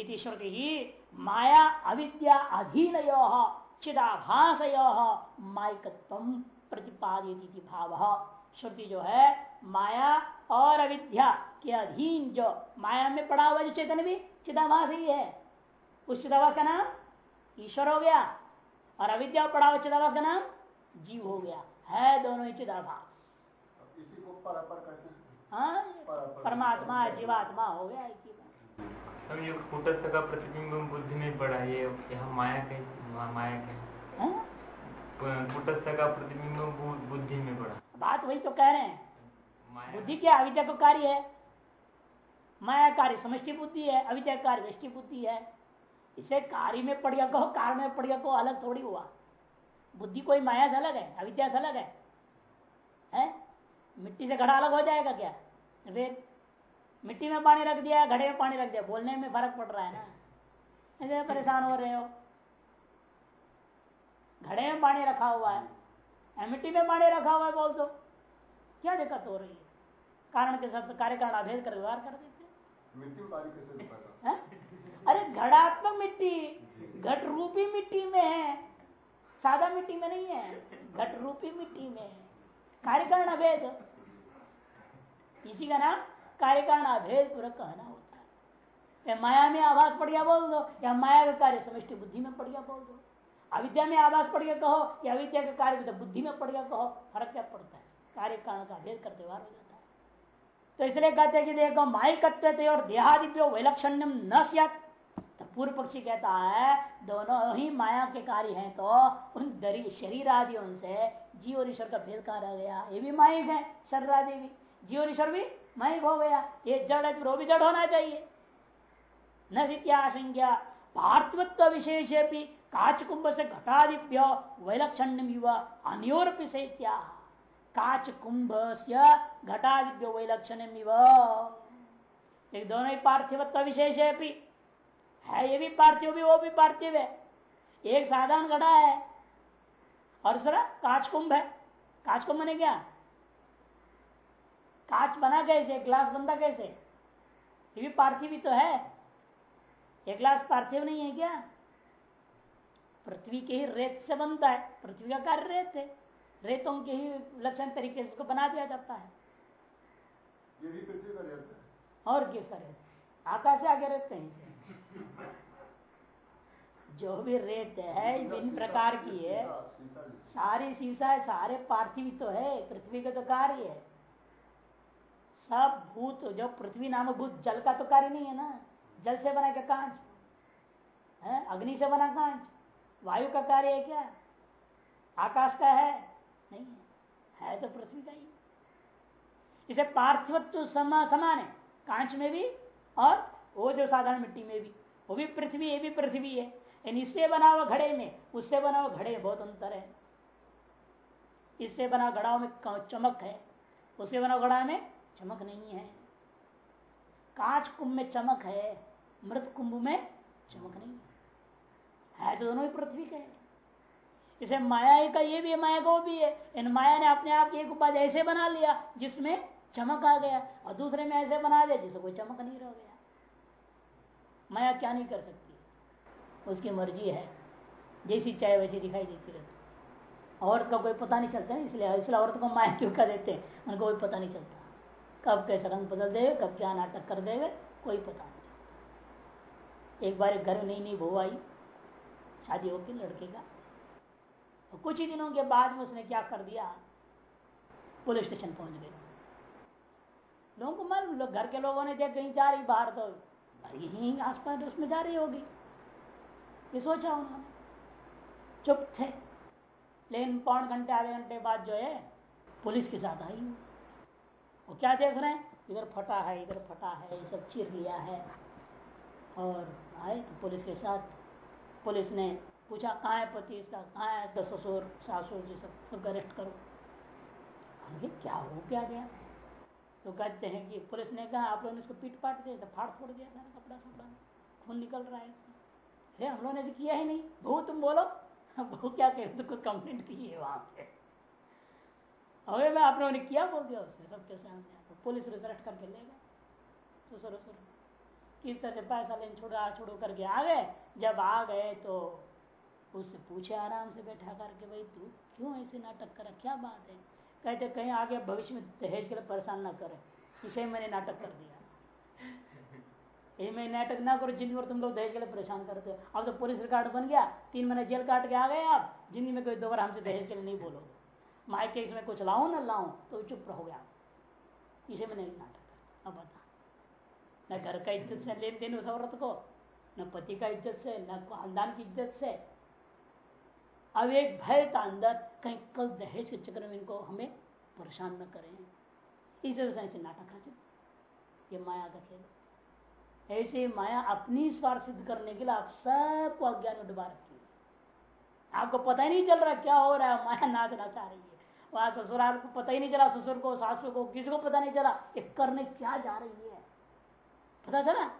ईश्वर की ही माया अविद्या अधीन यो चिदाभास माइकत्व प्रतिपादित भाव। श्रुति जो है माया और अविद्या के अधीन जो माया में पड़ा हुआ जो चेतन भी, चिदाभास ही है। उस चिदाभास का नाम ईश्वर हो गया और अविद्या पड़ा हुआ चिदाभास का नाम जीव हो गया है दोनों ही चिदाभास को हैं। हाँ परमात्मा जीवात्मा हो गया एक ही हम ये कूटस्थ का प्रतिबिंब बुद्धि में पड़ा ये यहाँ माया के माया के हाँ? कूटस्थ का प्रतिबिंब बुद्धि में पड़ा बात वही तो कह रहे हैं। बुद्धि क्या? अविद्या तो कार्य है। माया कार्य समष्टि बुद्धि है अविद्या कार्य व्यष्टि बुद्धि है। इसे कार्य में पड़ गया कहो कार में पड़ गया कहो अलग थोड़ी हुआ। बुद्धि कोई माया से अलग है? अविद्या से अलग है? हैं? मिट्टी से घड़ा अलग हो जाएगा क्या? फिर मिट्टी में पानी रख दिया घड़े में पानी रख दिया बोलने में फ़र्क पड़ रहा है ना? ऐसे परेशान हो रहे हो। घड़े में पानी रखा हुआ है। मिट्टी में पानी रखा हुआ है बोल दो। क्या दिक्कत हो रही है? कारण के साथ कार्य कारण अभेद कर व्यवहार कर देते मिट्टी में पानी कैसे हैं? अरे घड़ात्मक मिट्टी घट रूपी मिट्टी में है। सादा मिट्टी में नहीं है घट रूपी मिट्टी में है। कार्यकारण अभेद इसी का नाम कार्यकारण अभेद पूरा कहना होता है। माया में आवास पड़ गया बोल दो, या माया का कार्य समष्टि बुद्धि में पड़ गया बोल दो। अविद्या में आवास पड़ गया कहो, या अविद्या का कार्य बुद्धि में पड़ गया कहो, फ़र्क क्या पड़ता है? कार्य कारण का अभेद करते व्यवहार हो जाता है। तो इसलिए कहते हैं कि देखो, माइकत्व और देहादिव्यो वैलक्षण्यम न सियात। पूर्व पक्षी कहता है, दोनों ही माया के कार्य हैं। तो उन दरी शरीर आदियों से जीव और ईश्वर का भेद कहाँ रह गया? ये भी माइक है शरीर आदि भी। जीव और ईश्वर भी माइक हो गया। ये जड़ है तो वो भी जड़ होना चाहिए। न सित्याशंका पार्थिवत्व विशेष भी काच कुंभ से घटादिभ्य वैलक्षण युवा अन्योरपि से काच कुंभ से घटादिभ्य वैलक्षण्यम एक दोनों ही पार्थिवत्व विशेष है है ये भी पार्थिव भी वो भी पार्थिव है। एक साधारण घड़ा है और दूसरा काच कुंभ है। काच कुंभ ने क्या? काच बना कैसे? ग्लास बनता कैसे? ये भी पार्थिव ही तो है। ये ग्लास पार्थिव नहीं है क्या? पृथ्वी के ही रेत से बनता है। पृथ्वी का कार्य रेत है। रेतों के ही लक्षण तरीके से इसको बना दिया जाता है। ये भी पृथ्वी का रेत है। और किसका रेत आकाश से आगे रेत कहीं से जो भी रेत है विभिन्न प्रकार की है, सारी शीशा है, सारे पार्थिव तो है पृथ्वी का तो कार्य है। सब भूत, जो पृथ्वी नाम भूत, जल का तो कार्य नहीं है ना। जल से बना क्या कांच? है? अग्नि से बना कांच? वायु का कार्य है क्या? आकाश का है? नहीं है तो पृथ्वी का ही। इसे पार्थिवत्व समा, समान है। कांच में भी और वो जो साधारण मिट्टी में भी। वो भी पृथ्वी, ये भी पृथ्वी है। यानी इससे बना हुआ घड़े में, उससे बना हुआ घड़े बहुत अंतर है। इससे बना घड़ाओं में चमक है। उससे बना घड़ा में चमक नहीं है। कांच कुंभ में चमक है, मृत कुंभ में चमक नहीं है। है तो दोनों ही पृथ्वी के। इसे माया का ये भी है, माया का वो भी है। इन माया ने अपने आप एक उपाधि ऐसे बना लिया, जिसमें चमक आ गया। और दूसरे में ऐसे बना दिया, जिससे कोई चमक नहीं रह गया। माया क्या नहीं कर सकती? उसकी मर्ज़ी है। जैसी चाहे वैसी दिखाई देती रहती। औरत का कोई पता नहीं चलता है, इसलिए इसलिए औरत को माया क्यों कर देते हैं? उनको कोई पता नहीं चलता। कब कैसे रंग बदल देगा, कब क्या नाटक कर देगा, कोई पता नहीं चलता। एक बार घर में नई नई बहू आई, शादी होगी लड़के का। तो कुछ ही दिनों के बाद में उसने क्या कर दिया? पुलिस स्टेशन पहुँच गए लोगों को मालूम घर के लोगों ने देख, कहीं जा रही बाहर तो यही आसपास उसमें जा रही होगी। ये सोचा उन्होंने। चुप थे। लेकिन पौन घंटे, आधे घंटे बाद जो है, पुलिस के साथ आई वो क्या देख रहे हैं? इधर फटा है, इधर फटा है, ये सब चीर लिया है। और आए तो पुलिस के साथ। पुलिस ने पूछा, कहाँ है पति इसका? कहाँ है इसका ससुर, सासुर? जी सब सब अरेस्ट करो। अरे क्या हो क्या गया? तो कहते हैं कि पुलिस ने कहा, आप लोगों ने इसको पीट पाट दिया फाड़ फोड़ दिया था कपड़ा सपड़ा खून निकल रहा है अरे, हम लोगों ने तो किया ही नहीं। भू तुम बोलो। वो क्या कहे तो कुछ कंप्लेंट की है वहाँ पे। अरे मैं आप लोगों ने किया बोल दिया उससे सबके सामने पुलिस रिजर्ट करके ले गए। ससुर ससुर किस तरह से पैसा लेने छुड़ा छुड़ो करके आ गए। जब आ गए तो उससे पूछे आराम से बैठा करके, भाई, तू क्यों ऐसे नाटक करा क्या बात है? कहते कहीं आगे भविष्य में दहेज के लिए परेशान ना करे। इसे मैंने नाटक कर दिया। ये मैं नाटक ना करो ज़िंदगी तुम लोग दहेज के लिए परेशान करते हो। अब तो पुलिस रिकॉर्ड बन गया तीन महीने जेल काट के आ गए आप ज़िंदगी में कोई दोबारा हमसे दहेज के लिए नहीं बोलो। मायके इसमें कुछ लाओ ना लाओ तो चुप हो गया इसे मैंने नाटक अब बता। न घर का इज़्ज़त से लेन देन उस औरत को न पति का इज़्ज़त से न खानदान की इज़्ज़त से। अब एक भय था अंदर कहीं कल दहेज के चक्कर में इनको हमें परेशान न करें। इस वजह से नाटक रचित। ये माया का खेल ऐसे माया अपनी स्वार्थ सिद्ध करने के लिए आप सबको अज्ञान में डुबा रखी है। आपको पता ही नहीं चल रहा क्या हो रहा है। माया नाचना चाह रही है। वहाँ ससुराल को पता ही नहीं चला, ससुर को, सासू को, किसी को पता नहीं चला ये करने क्या जा रही है। पता चला?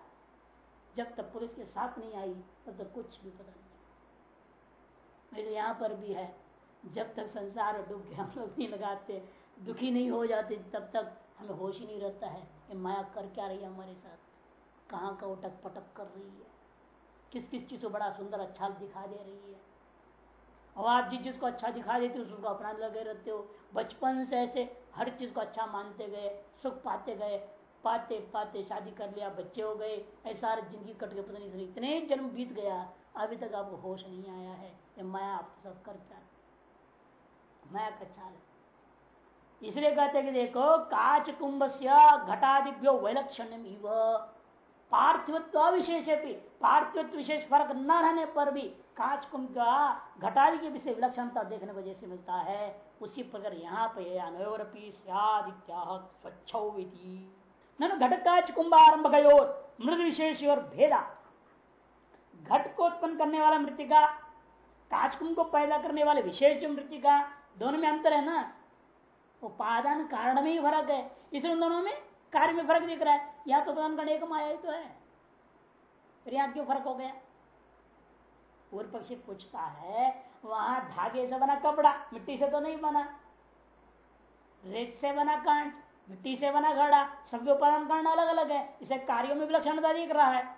जब तक पुलिस के साथ नहीं आई, तब तक कुछ भी पता नहीं मेरे यहाँ पर भी है जब तक संसार डूब गया हम लोग नहीं लगाते, दुखी नहीं हो जाते, तब तक हमें होश ही नहीं रहता है ये माया कर क्या रही है हमारे साथ। कहाँ का उटक पटक कर रही है? किस किस चीज़ को बड़ा सुंदर अच्छा दिखा दे रही है? और आप जिस चीज़ को अच्छा दिखा देते हो, उसको अपना लगे रहते हो। बचपन से ऐसे हर चीज़ को अच्छा मानते गए, सुख पाते गए, पाते पाते शादी कर लिया, बच्चे हो गए, ऐसा ज़िंदगी कट गए पता नहीं इतने जन्म बीत गया, अभी तक आपको होश नहीं आया है ये माया आपके साथ कर क्या माया का चाल। इसलिए कहते कि देखो काच कुंभ से घटादिभ्यो वैलक्षण्य पार्थिवत्व विशेष भी। पार्थिवत्व विशेष फ़र्क न रहने पर भी काच कुंभ का घटादि के विषय विलक्षणता देखने को जैसे मिलता है, उसी प्रकार यहाँ पे अनयोरपी स्वच्छ न घट काच कुंभारंभ गयोर मृद विशेष और भेदा। घट को उत्पन्न करने वाला मृतिका, काचकुंभ को पैदा करने वाले विशेष मृतिका दोनों में अंतर है ना? उपादान कारण में ही फ़र्क है। इसलिए उन दोनों में कार्य में फ़र्क दिख रहा है। या तो प्रधान एक माया ही तो है। फिर यहाँ क्यों फ़र्क हो गया? पूर्व पक्षी पूछता है, वहाँ धागे से बना कपड़ा, मिट्टी से तो नहीं बना। रेत से बना कांच, मिट्टी से बना घड़ा सबके उपादान कारण अलग अलग है। इसे कार्यों में विलक्षणता दिख रहा है।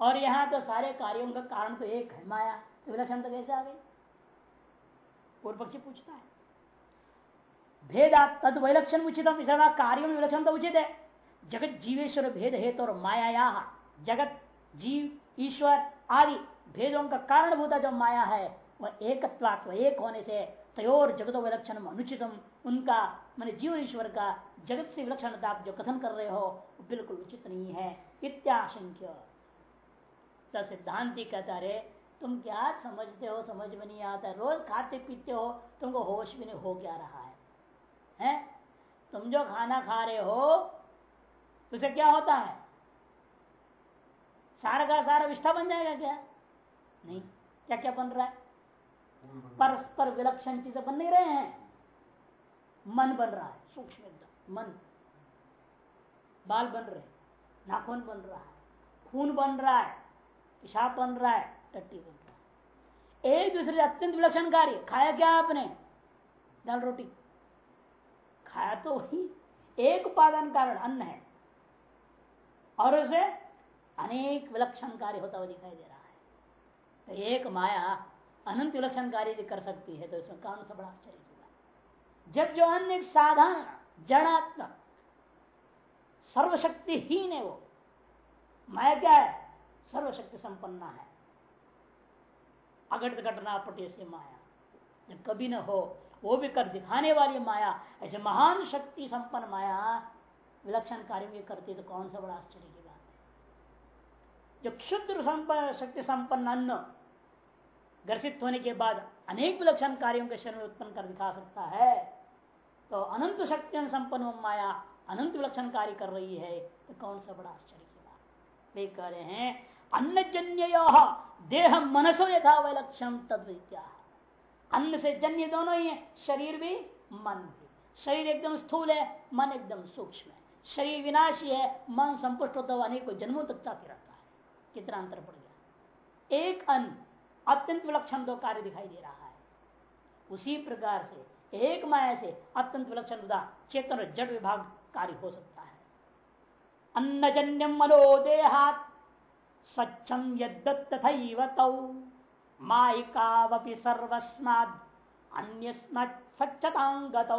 और यहाँ तो सारे कार्यों का कारण तो एक है, माया। तो विलक्षणता कैसे आ गई? पूर्व पक्षी पूछता है। भेदा तद विलक्षण उचित कार्यों में विलक्षण तो उचित है। जगत जीवेश्वर भेद हेतु और माया जगत जीव, ईश्वर आदि भेदों का कारण भूता जो माया है, वह एकत्वात्व एक होने से तयोर जगत विलक्षण अनुचितम। उनका, मान जीव ईश्वर का जगत से विलक्षणता जो कथन कर रहे हो, वो बिल्कुल उचित नहीं है। इत्याशंख्य तो सिद्धांति कहता रे तुम क्या समझते हो समझ में नहीं आता? रोज खाते पीते हो तुमको होश भी नहीं हो क्या रहा है? हैं? तुम जो खाना खा रहे हो उसे क्या होता है? सारा का सारा विष्ठा बन जाएगा क्या? नहीं। क्या क्या बन रहा है? परस्पर विलक्षण चीज़ें बन नहीं रहे हैं। मन बन रहा है सूक्ष्म मन। बाल बन रहे नाखून बन रहा है खून बन रहा है पेशाब बन रहा है टट्टी बन रहा एक दूसरे से अत्यंत विलक्षण कार्य खाया क्या आपने? दाल रोटी। खाया तो वही। एक उपादान कारण अन्न है। और उसे अनेक विलक्षण कार्य होता हुआ दिखाई दे रहा है। तो एक माया अनंत विलक्षण कार्य कर सकती है तो इसमें कौन सा बड़ा आश्चर्य होगा। जब जो अन्य साधारण, जड़ात्मक, सर्वशक्तिहीन है वो, माया क्या है? सर्वशक्ति संपन्ना है। अघट घटना पटे से माया। कभी न हो, वो भी कर दिखाने वाली माया। ऐसे महान शक्ति संपन्न माया, विलक्षण कार्य में करती तो कौन सा बड़ा आश्चर्य की बात है? जो क्षुद्र संपन्न शक्ति संपन्न अन्न ग्रसित होने के बाद अनेक विलक्षण कार्यों के शरीर में उत्पन्न कर दिखा सकता है तो अनंत शक्ति संपन्न माया अनंत विलक्षण कार्य कर रही है तो कौन सा बड़ा आश्चर्य की बात वे कह रहे हैं अन्न जन्य देह मनसो यथा विलक्षण तद्विद्या। अन्न से जन्य दोनों ही है, शरीर भी, मन भी। शरीर एकदम स्थूल है, मन एकदम सूक्ष्म है। शरीर विनाशी है, मन संपुष्ट होता हुआ अनेक जन्मों तक चाहते रहता है। कितना अंतर पड़ गया? एक अन्न, अत्यंत विलक्षण दो कार्य दिखाई दे रहा है। उसी प्रकार से, एक माया से अत्यंत विलक्षण चेतन और जड़ विभाग कार्य हो सकता है। अन्नजन्यम मनो मनोदेहात स्वच्छम यदत्त तौ। माइकावपि सर्वस्माद अन्य स्वच्छतांगत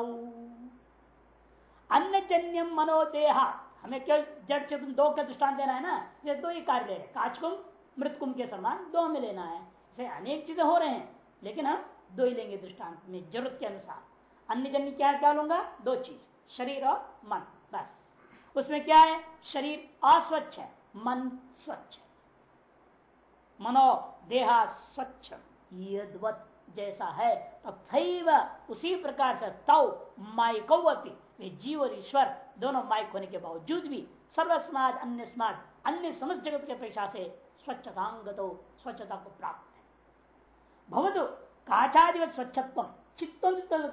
अन्नजन्यम मनोदेहा, हमें क्यों जड़ चेतन दो का दृष्टान देना है ना? ये दो ही कार्य है। काचकुम मृतकुंभ के समान दो में लेना है। से अनेक चीज़ें हो रहे हैं, लेकिन हम दो ही लेंगे दृष्टांत में, ज़रूरत के अनुसार। अन्य जन्य क्या क्या लूँगा? दो चीज़, शरीर और मन, बस। उसमें क्या है? शरीर अस्वच्छ है, मन स्वच्छ है। मनो देहा स्वच्छ यदवत जैसा है, तथैव तो उसी प्रकार से तव माइकवती वे जीव और ईश्वर, दोनों माइक होने के बावजूद भी सर्वस्माद अन्य स्माद अन्य समस्त जगत के अपेक्षा से स्वच्छतांग स्वच्छता को प्राप्त है। भवतु काचादिवत स्वच्छत्व चित्त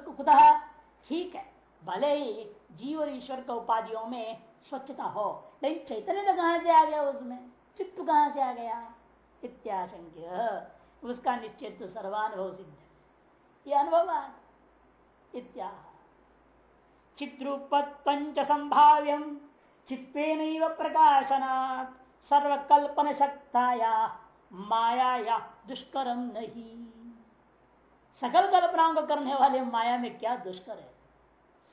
कुतः? ठीक है, भले ही जीव और ईश्वर के उपाधियों में स्वच्छता हो, लेकिन चैतन्य तो कहाँ से आ गया उसमें? चित्त कहाँ से आ गया? इत्याशंक्य। उसका निश्चित तो सर्वानुभव सिद्ध ये अनुभव इत्या चित्रूपत पंच संभाव्यम चित्ते प्रकाशनात्। सर्वकल्पन शक्ताया माया या दुष्करम नहीं। सकल कल्पनाओं को करने वाले माया में क्या दुष्कर है?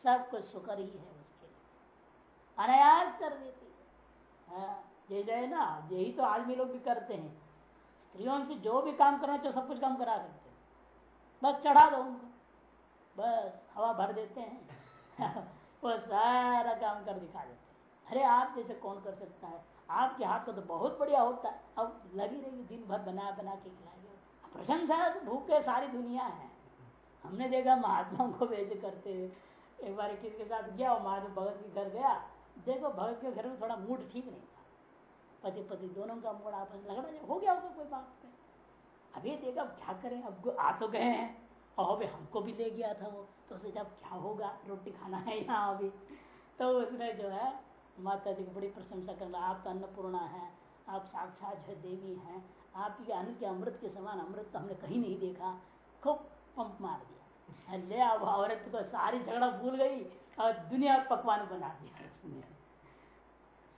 सब कुछ सुकर ही है उसके लिए। अनायास कर देती है। हाँ, जैसे है ना। यही तो आदमी लोग भी करते हैं। स्त्रियों से जो भी काम करना चाहिए सब कुछ काम करा सकते हैं। बस चढ़ा दो उनको। बस, हवा भर देते हैं। वो सारा काम कर दिखा देते हैं। अरे, आप जैसे कौन कर सकता है? आपके हाथ का तो बहुत बढ़िया होता है। अब लगी रही दिन भर बना बना के खिलाएँगे। प्रशंसा तो भूखे सारी दुनिया है। हमने देखा महात्मा को वैसे करते एक बार किसी के साथ गया महात्मा भगत के घर गया। देखो, भगत के घर में थोड़ा मूड ठीक नहीं था। पति पति दोनों का मूड आपस लग रहा हो गया होगा कोई बात पे अभी देखा क्या करें? अब आ तो गए हैं। और अभी हमको भी ले गया था वो। तो सोचा अब क्या होगा? रोटी खाना है यहाँ अभी। तो उसने जो है, माता जी की बड़ी प्रशंसा कर आप तो अन्नपूर्णा है, आप साक्षात जो देवी हैं। आपके अन्न के अमृत के समान अमृत तो हमने कहीं नहीं देखा। खूब पंप मार दिया। ले अब औरत को सारी झगड़ा भूल गई और दुनिया पकवान बना दिया।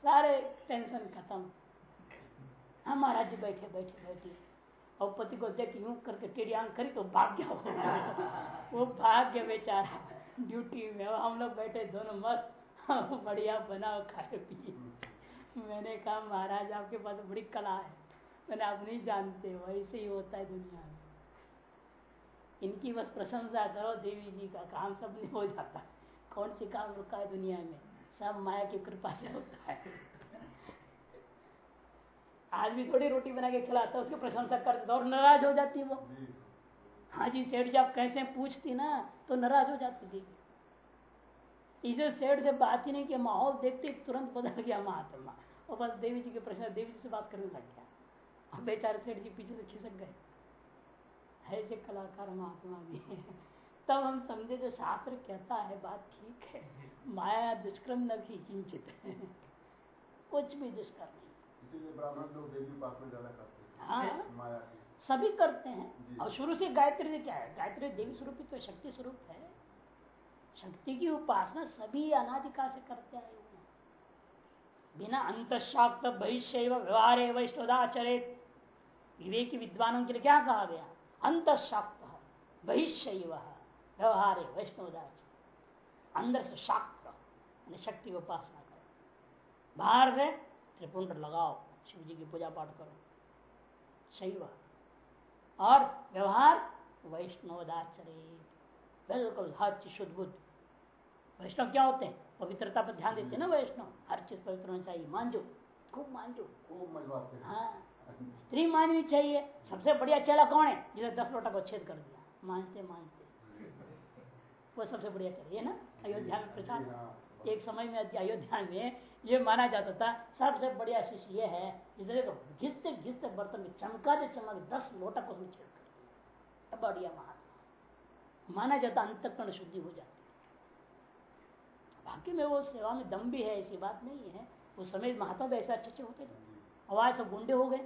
सारे टेंशन खत्म। हम महाराज जी बैठे बैठे बैठे। और पति को देख यूँ करके टेढ़ी आँख करी तो भाग गया। वो भाग्य गया बेचारा ड्यूटी में हम लोग बैठे दोनों मस्त। बढ़िया बनाओ, खाए, पिए। मैंने कहा, महाराज, आपके पास बड़ी कला है। मैंने आप नहीं जानते वैसे ही होता है दुनिया में। इनकी बस प्रशंसा करो, देवी जी का काम सब नहीं हो जाता कौन सी काम रुका है दुनिया में? सब माया की कृपा से होता है। आदमी थोड़ी रोटी बना के खिलाता उसकी प्रशंसा करते और नाराज़ हो जाती वो। हाँ जी सेठ जब कैसे पूछती ना तो नाराज़ हो जाती थी। इसे सेठ से बात ही नहीं किया माहौल देखते तुरंत बदल गया महात्मा। और बस देवी जी के प्रश्न देवी जी से बात करने लग गया। अब बेचारे सेठ जी पीछे से खिसक गए। ऐसे कलाकार महात्मा भी तब हम समझे जो शास्त्र कहता है बात ठीक है। माया दुष्कर्म न भी किंचित कुछ भी दुष्कर्म नहीं। ब्राह्मण लोग देवी पास में ज़्यादा करते हैं। हाँ। माया सभी करते हैं। और शुरू से गायत्री से क्या है? गायत्री देवी स्वरूप तो शक्ति स्वरूप है। शक्ति की उपासना सभी अनाधिकार से करते आए हुए बिना अंत शाक्त भविष्य व्यवहार वैष्णोदाचरित विवेक विद्वानों के लिए क्या कहा गया? अंत शाक्त बहिष्य व्यवहार वैष्णोदाचरित अंदर से शाक्त शक्ति की उपासना करो। बाहर से त्रिपुंड लगाओ शिव जी की पूजा पाठ करो। शैव और व्यवहार वैष्णवदाचरे। बिल्कुल हर चीज़ शुद्ध बुद्ध। वैष्णव क्या होते हैं? पवित्रता पर ध्यान देते हैं ना वैष्णव। हर चीज़ पवित्र होना चाहिए। मांझो खूब मांझो खूब मजवाते हैं हाँ। स्त्री माननी चाहिए। सबसे बढ़िया चेला कौन है? जिसे दस लोटा को छेद कर दिया। मानते मानते वो सबसे बढ़िया चेला। ये ना? अयोध्या में प्रचार हाँ, एक समय में अयोध्या में ये माना जाता था सबसे बढ़िया शिष्य ये है जिसने तो घिसते घिसते बर्तन में चमकाते चमक दस लोटा को उसमें छेद कर दिया। बढ़िया महात्मा। माना जाता अंतकरण शुद्धि हो जाती बाकी में वो सेवा में दम भी है ऐसी बात नहीं है। उस समय महात्मा भी ऐसे अच्छे अच्छे होते थे। आवाज़ सब गुंडे हो गए।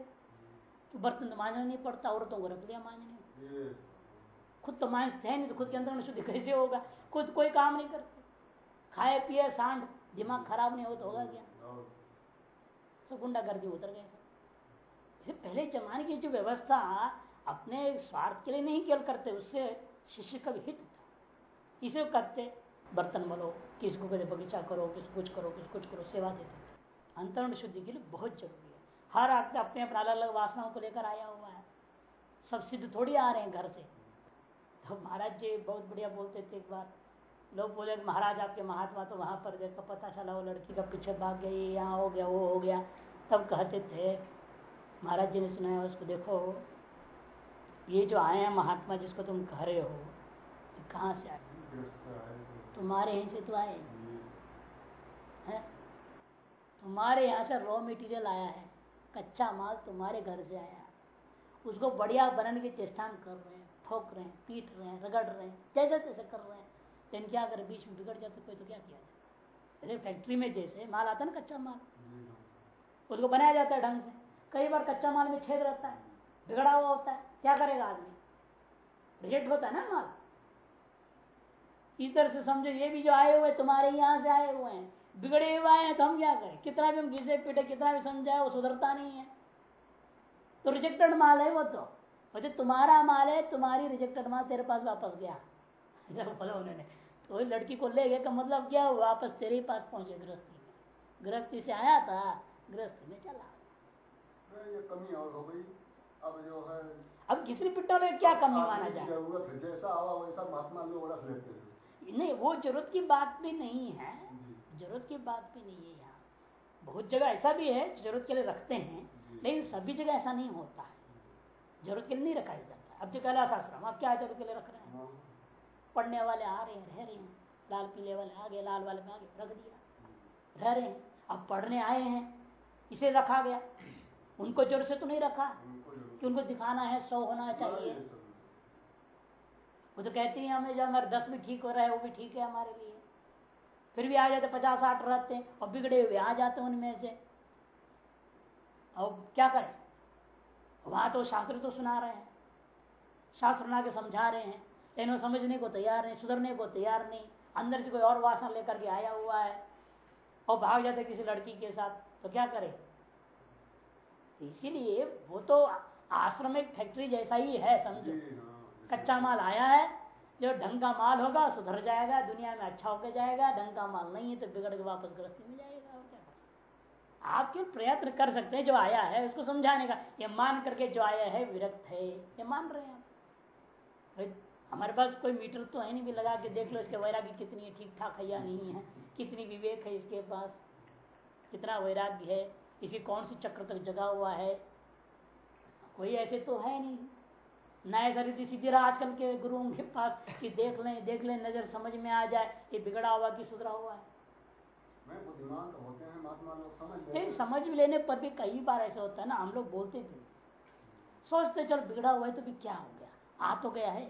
तो बर्तन तो मांझना नहीं पड़ता औरतों को रख दिया मांझने। खुद तो मांझते है नहीं तो खुद के अंदर में शुद्धि कैसे होगा? खुद कोई काम नहीं करते। खाए पिए सांड दिमाग खराब नहीं हो तो होगा क्या? सब गुंडागर्दी उतर गए सब। इसे पहले जमाने की जो व्यवस्था अपने स्वार्थ के लिए नहीं केवल करते उससे शिष्य का भी हित था। इसे करते? बर्तन मलो किसको कहते बगीचा करो किस कुछ करो किस कुछ करो सेवा देते अंतरण शुद्धि के लिए बहुत ज़रूरी है। हर आदमी अपने अपने अलग अलग वासनाओं को लेकर आया हुआ है। सब सिद्ध थोड़ी आ रहे हैं घर से। तो महाराज जी बहुत बढ़िया बोलते थे एक बार। लोग बोले महाराज आपके महात्मा तो वहाँ पर देखा पता चला वो लड़की का पीछे भाग गई यहाँ हो गया वो हो गया। तब कहते थे महाराज जी ने सुनाया उसको देखो ये जो आए हैं महात्मा जिसको तुम कह रहे हो कहाँ से आए तो। तुम्हारे यहीं से तो आए हैं। तुम्हारे यहाँ से रॉ मटेरियल आया है कच्चा माल तुम्हारे घर से आया उसको बढ़िया बनने की चेष्टा कर रहे हैं ठोक रहे हैं पीट रहे हैं रगड़ रहे हैं जैसे तैसे कर रहे हैं। लेकिन क्या करें बीच में बिगड़ जाते कोई तो क्या किया जाए अरे फैक्ट्री में जैसे माल आता ना कच्चा माल। उसको बनाया जाता है ढंग से। कई बार कच्चा माल में छेद रहता है, बिगड़ा हुआ होता है, क्या करेगा आदमी? रिजेक्ट होता है ना माल। इधर से समझो, ये भी जो आए हुए तुम्हारे यहाँ से आए हुए हैं, बिगड़े हुए हैं तो हम क्या करें? कितना भी हम घिसे पीटे, कितना भी समझाए, वो सुधरता नहीं है। तो रिजेक्टेड माल है वो तो। बोले तुम्हारा माल है, तुम्हारी रिजेक्टेड माल तेरे पास वापस गया। बोला उन्होंने। तो वही लड़की को ले गए का मतलब क्या हुआ? वापस तेरे ही पास पहुँचे गृहस्थी में। गृहस्थी से आया था गृहस्थी में चला। नहीं, ये कमी और हो गई। अब जो है अब घिसरी पिट्टों में क्या कमी माना जाए? ज़रूरत है जैसा आवा वैसा महात्मा लोग रख लेते हैं। नहीं वो ज़रूरत की बात भी नहीं है। ज़रूरत की बात भी नहीं है यहाँ। बहुत जगह ऐसा भी है ज़रूरत के लिए रखते हैं लेकिन सभी जगह ऐसा नहीं होता। है ज़रूरत के लिए नहीं रखा जाता। अब जो कैलाश आश्रम आप क्या ज़रूरत के लिए रख रहे हैं? हाँ, पढ़ने वाले आ रहे हैं, रह रहे हैं। लाल पीले वाले आ गए, लाल वाले में आ गए, रख दिया। रह रहे हैं। अब पढ़ने आए हैं, इसे रखा गया। उनको ज़ोर से तो नहीं रखा, कि उनको दिखाना है, सौ होना चाहिए। वो तो कहती है, हमें जो हमारे दस भी ठीक हो रहा है, वो भी ठीक है हमारे लिए। फिर भी आ जाते, पचास, साठ रहते हैं, और बिगड़े हुए आ जाते उनमें से। अब क्या करें? वहाँ तो शास्त्र तो सुना रहे हैं। शास्त्र सुना के समझा रहे हैं। लेकिन वो समझने को तैयार नहीं सुधरने को तैयार नहीं अंदर से कोई और वासना लेकर के आया हुआ है और भाग जाते किसी लड़की के साथ तो क्या करे? इसीलिए वो तो आश्रम एक फैक्ट्री जैसा ही है समझो। हाँ, कच्चा माल आया है जो ढंग का माल होगा सुधर जाएगा दुनिया में अच्छा होकर जाएगा ढंग का माल नहीं है तो बिगड़ के वापस ग्रस्ती में जाएगा? आप क्यों प्रयत्न कर सकते हैं जो आया है उसको समझाने का? ये मान करके जो आया है विरक्त है। ये मान रहे हैं आप। हमारे पास कोई मीटर तो है नहीं भी लगा के देख लो इसके वैराग्य कितनी है ठीक ठाक है या नहीं है कितनी विवेक है इसके पास कितना वैराग्य है इसकी कौन सी चक्र तक जगा हुआ है कोई ऐसे तो है नहीं। न ऐसा रीति सीधी रहा आजकल के गुरुओं के पास कि देख लें देख लें नज़र समझ में आ जाए ये बिगड़ा हुआ कि सुधरा हुआ है। तो हैं लेकिन समझ लेने पर भी कई बार ऐसा होता है ना हम लोग बोलते भी सोचते चल बिगड़ा हुआ है तो भी क्या हो गया? आ तो गया है।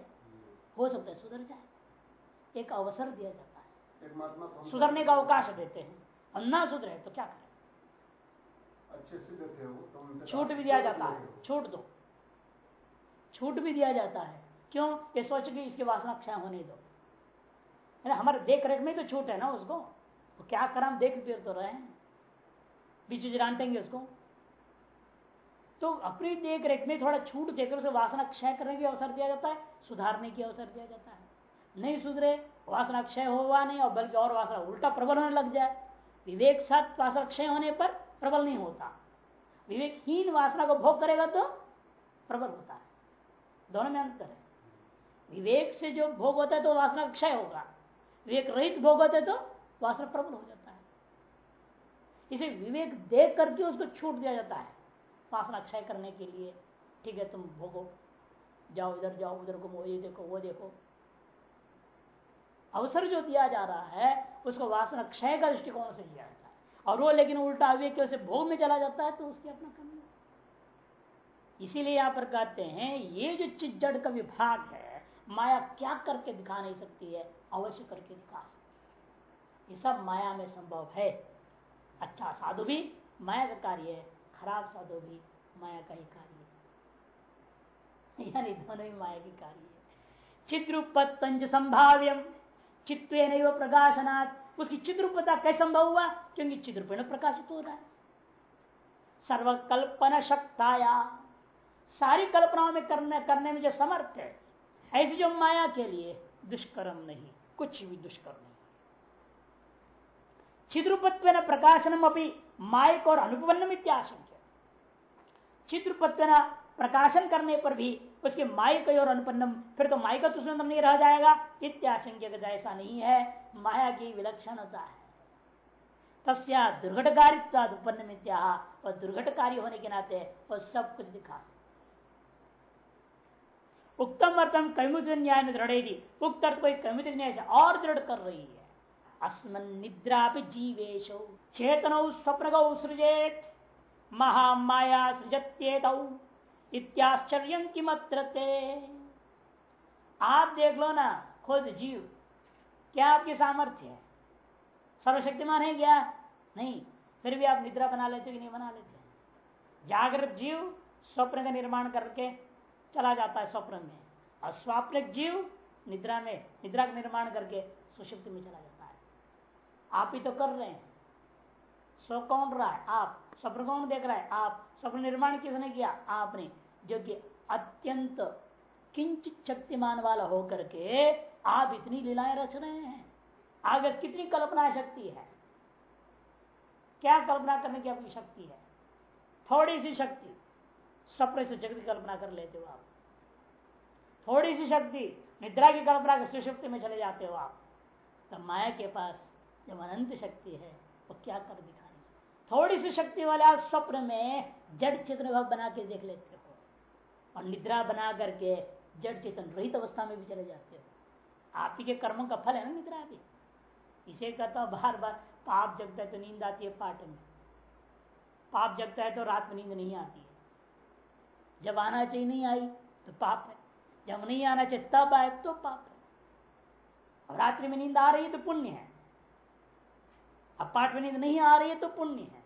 हो सकता है सुधर जाए। एक अवसर दिया जाता है। सुधरने का अवकाश देते हैं। और ना सुधरे तो क्या करें? अच्छे सीधे थे वो तो छूट भी दिया जाता है। छूट दो। छूट भी दिया जाता है। क्यों? ये सोच के इसकी वासना क्षय होने दो। है ना हमारे देख रेख में तो छूट है ना उसको। तो क्या कर हम देख तो रहे हैं। बीच बीच डांटेंगे उसको। तो अपनी देख रेख में थोड़ा छूट देकर उसे वासना क्षय करने के अवसर दिया जाता है, सुधारने के अवसर दिया जाता है। नहीं सुधरे, वासना क्षय हुआ नहीं, और बल्कि और वासना उल्टा प्रबल होने लग जाए। विवेक साथ वासना क्षय होने पर प्रबल नहीं होता। विवेकहीन वासना को भोग करेगा तो प्रबल होता है। दोनों में अंतर है। विवेक से जो भोग होता है तो वासना क्षय होगा। विवेक रहित भोग होता तो वासना प्रबल हो जाता है। इसे विवेक देख करके उसको छूट दिया जाता है। वासना क्षय करने के लिए, ठीक है, तुम भोगो। जाओ इधर, जाओ उधर घूमो, ये देखो, वो देखो। अवसर जो दिया जा रहा है, उसको वासना क्षय का दृष्टिकोण से दिया जाता है। और वो लेकिन उल्टा विवेक उसे भोग में चला जाता है तो उसकी अपना कमी है। इसीलिए यहाँ पर कहते हैं, ये जो चित जड़ का विभाग है, माया क्या करके दिखा नहीं सकती है, अवश्य करके दिखा सकती है। ये सब माया में संभव है। अच्छा साधु भी, माया का कार्य है। खराब साधु भी माया का ही कार्य यानी दोनों ही माया की कार्य है। चिद्रूपत्तंज संभाव्यम चित्व नहीं प्रकाशनाथ उसकी चिद्रूपता कैसे संभव हुआ? क्योंकि चिद्रूप प्रकाशित हो रहा है। सर्वकल्पना शक्ताया। सारी कल्पनाओं में करने करने में जो समर्थ है, ऐसी जो माया के लिए दुष्कर्म नहीं, कुछ भी दुष्कर्म नहीं। चिद्रुपत्व प्रकाशनम अपनी मायक और अनुपन्नम इत्याशंक्य चिद्रुपत्व प्रकाशन करने पर भी उसके मायक और अनुपन्नम, फिर तो मायक तो उसमें नहीं रह जाएगा। इत्याशंक्य ऐसा नहीं है। माया की विलक्षणता है। तस्या दुर्घटकारित्व उपन्न मित्या और दुर्घटकारी होने के नाते वह सब कुछ दिखा उत्तम अर्थम कैमुद न्याय में दृढ़ उक्त अर्थ कोई कैमुद न्याय से और दृढ़ कर रही है। अस्मन निद्रा जीवेश, चेतन स्वप्न सृजेत। महामाया सृजत्येत इत्याश्चर्य किमत्रते आप देख लो ना, खुद जीव। क्या आपकी सामर्थ्य है? सर्वशक्तिमान है क्या? नहीं। फिर भी आप निद्रा बना लेते कि नहीं बना लेते जागृत जीव स्वप्न का निर्माण करके चला जाता है स्वप्न में। और स्वाप्निक जीव निद्रा में, निद्रा का निर्माण करके सुषुप्त में चला जाता है। आप ही तो कर रहे हैं। सो कौन रहा है? आप। स्वप्न कौन देख रहा है। आप। स्वप्न निर्माण किसने किया? आपने। जो कि अत्यंत किंचित शक्तिमान वाला होकर के आप इतनी लीलाएँ रच रहे हैं। आगे कितनी कल्पना शक्ति है? क्या कल्पना करने की आपकी शक्ति है? थोड़ी सी शक्ति। सपने से जगत कल्पना कर लेते हो आप। थोड़ी सी शक्ति। निद्रा की कल्पना के सुशक्ति में चले जाते हो आप। तो माया के पास जब अनंत शक्ति है, वो क्या कर दिखाने थोड़ी सी शक्ति वाले स्वप्न में जड़ चेतन भाव बना के देख लेते हो। और निद्रा बना करके जड़ चेतन रहित अवस्था में भी चले जाते हो। आप ही के कर्मों का फल है ना निद्रा भी? इसे कहता बार बार, पाप जगता है तो नींद आती है पाठ में। पाप जगता है तो रात में नींद नहीं आती है। जब आना चाहिए नहीं आई तो पाप है। जब नहीं आना चाहिए तब आए तो पाप है। अब रात्रि में नींद आ रही है तो पुण्य है। अब पाठ में नींद नहीं आ रही है तो पुण्य है।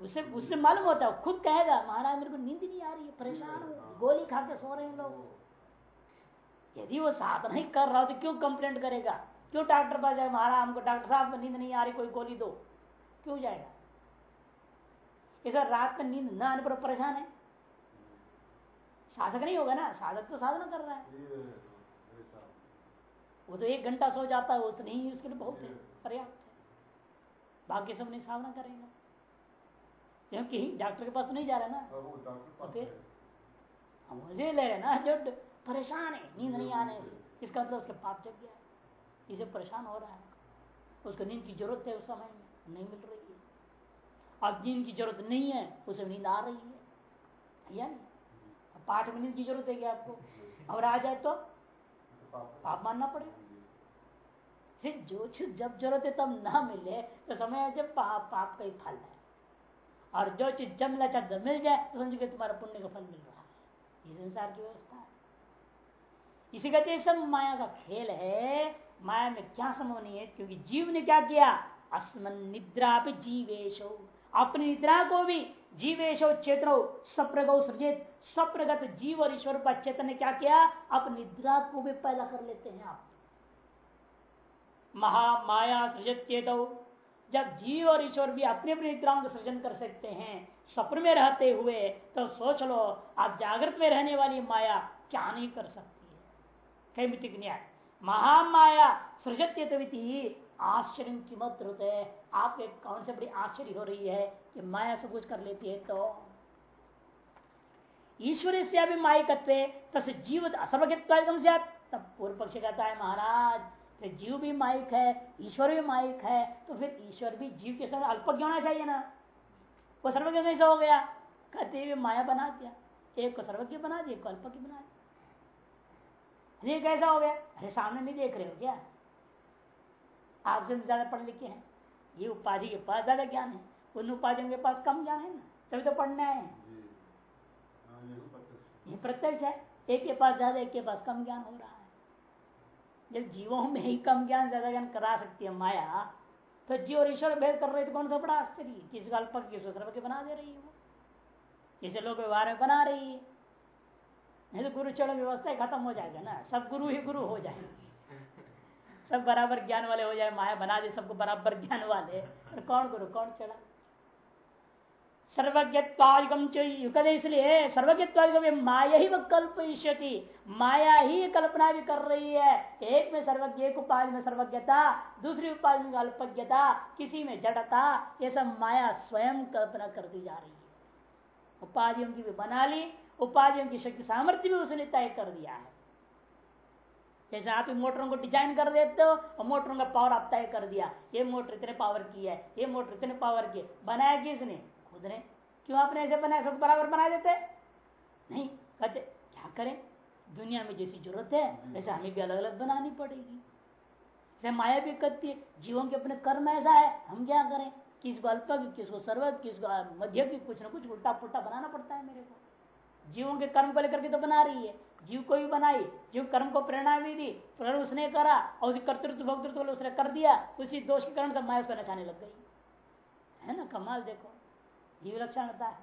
उससे उससे मालूम होता है खुद कहेगा महाराज मेरे को नींद नहीं आ रही है परेशान हो गोली खा के सो रहे हैं लोग। यदि वो साधना ही कर रहा हो तो क्यों कंप्लेंट करेगा? क्यों डॉक्टर पास जाए महाराज हमको डॉक्टर साहब को नींद नहीं आ रही कोई गोली दो। क्यों जाएगा? इधर रात में नींद न आने पर परेशान है। साधक नहीं होगा ना? साधक तो साधना कर रहा है। वो तो एक घंटा सो जाता है उतनी ही उसके लिए बहुत है पर्याप्त है। बाकी सब नहीं साधना करेगा। क्योंकि डॉक्टर के पास नहीं जा रहा ना। तो फिर हम ले रहे ना जो परेशान है नींद नहीं आने से इसका मतलब उसके पाप जग गया है। इसे परेशान हो रहा है। उसको नींद की ज़रूरत है उस समय में नहीं मिल रही है। अब नींद की ज़रूरत नहीं है उसे नींद आ रही है। या नहीं? पाठ में नींद की ज़रूरत है क्या आपको? और आ जाए तो पाप मानना पड़ेगा। जो चीज़ जब ज़रूरत है तब ना मिले तो समय जब पाप पाप का ही फल है। और जो चीज़ जब मिला चाहे मिल जाए तो समझ तुम्हारा पुण्य का फल मिल रहा है। ये संसार की व्यवस्था है। इसी कहते सब माया का खेल है। माया में क्या नहीं है, क्योंकि जीव ने क्या किया? अस्मन निद्रा पे जीवेश। अपनी निद्रा को भी जीवेश चेतनो, सप्रगौ सृजित। स्वप्रगत जीव और ईश्वर पर चेतन ने क्या किया? आप निद्रा को भी पैदा कर लेते हैं आप। महामाया सृजत्य जब जीव और ईश्वर भी अपनी अपनी निद्राओं का सृजन कर सकते हैं स्वप्न में रहते हुए तो सोच लो, आप जागृत में रहने वाली माया क्या नहीं कर सकती है? कैमितिक न्याय, महामाया सृजत्य आश्चर्य कीमत होते आप कौन से बड़ी आश्चर्य हो रही है कि माया सब कुछ कर लेती है तो? ईश्वर से अभी माइकत्व तसे जीव असर्वज्ञत्वागम से तब पूर्व पक्ष कहता है, महाराज जीव भी माइक है ईश्वर भी माइक है तो फिर ईश्वर भी जीव के साथ अल्पज्ञ होना चाहिए ना? वो सर्वज्ञ कैसे हो गया। कहते हुए माया बना दिया। एक को सर्वज्ञ बना दिया एक को अल्पज्ञ बना दिया? ये कैसा हो गया? अरे सामने नहीं देख रहे हो क्या? आपसे ज़्यादा पढ़ लिखे हैं। ये उपाधि के पास ज़्यादा ज्ञान है। उन उपाधियों के पास कम ज्ञान है ना? तभी तो पढ़ने आए हैं। ये प्रत्यक्ष है। एक के पास ज़्यादा एक के पास कम ज्ञान हो रहा है। जब जीवों में ही कम ज्ञान ज़्यादा ज्ञान करा सकती है माया तो जीव और ईश्वर भेद कर रहे थे कौन सा बड़ा आश्चर्य? किसी को अल्पक किसी सर्व के बना दे रही है वो? जैसे लोग व्यवहार में बना रही है। नहीं तो गुरु चढ़ व्यवस्था खत्म हो जाएगा ना। सब गुरु ही गुरु हो जाएँगे। सब बराबर ज्ञान वाले हो जाए, माया बना दे, सबको बराबर ज्ञान वाले। और कौन गुरु, कौन चढ़ा सर्वज्ञत्वादिगम युगद इसलिए सर्वज्ञत्वादिगम माया ही वह कल्पयिष्यति। माया ही कल्पना भी कर रही है। एक में सर्वज्ञ, एक उपाधि में सर्वज्ञता, दूसरी उपाधि में अल्पज्ञता, किसी में जड़ता, ये सब माया स्वयं कल्पना कर दी जा रही है। उपाधियों की भी बना ली, उपाधियों की शक्ति सामर्थ्य भी उसने तय कर दिया है। जैसे आप मोटरों को डिज़ाइन कर देते हो, और मोटरों का पावर आप तय कर दिया, ये मोटर इतने पावर की है, ये मोटर इतने पावर की बनाया किसने? खुद ने क्यों आपने ऐसे बनाया सब बराबर बना देते? नहीं कहते क्या करें? दुनिया में जैसी ज़रूरत है वैसे हमें भी अलग अलग बनानी पड़ेगी। जैसे माया भी करती है जीवों के अपने कर्म ऐसा है हम क्या करें? किसको अल्प किसको सर्व किसको मध्य की कुछ ना कुछ उल्टा पुल्टा बनाना पड़ता है मेरे को। जीवों के कर्म को लेकर के तो बना रही है जीव को भी बनाई जीव कर्म को प्रेरणा भी दी पर उसने करा और उसी कर्तृत्व भोक्तृत्व उसने कर दिया उसी दोष के कारण से माया उसको नचाने लग गई। है ना कमाल देखो। जीव लक्षणता है।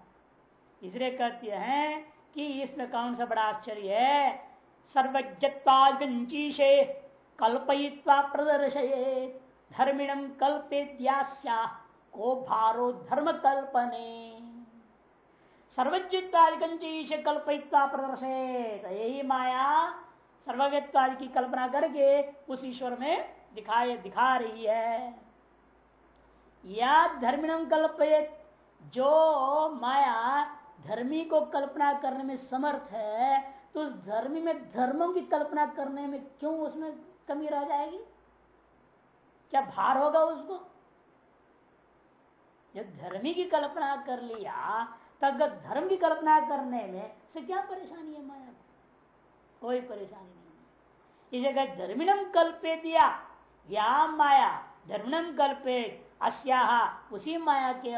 इसलिए कहते हैं कि इसमें कौन सा बड़ा आश्चर्य है? सर्वज्ञत्वागंचीशे कल्पयित्वा प्रदर्शये धर्मिणम कल्पेद्यास्या को भारो धर्म कल्पने सर्वज्ञत्वादिकंचीश कल्पयित्वा प्रदर्शयेत। यही माया सर्वज्ञत्वादि की कल्पना करके उस ईश्वर में दिखाए दिखा रही है। या धर्मिणम कल्पयत जो माया धर्मी को कल्पना करने में समर्थ है तो उस धर्मी में धर्मों की कल्पना करने में क्यों उसमें कमी रह जाएगी? क्या भार होगा उसको? जब धर्मी की कल्पना कर लिया, तब धर्म की कल्पना करने में से क्या परेशानी है माया को कोई परेशानी नहीं इस जगह धर्मिणम कल्पे दिया या माया धर्मिणम कल्पे अस्या, उसी माया के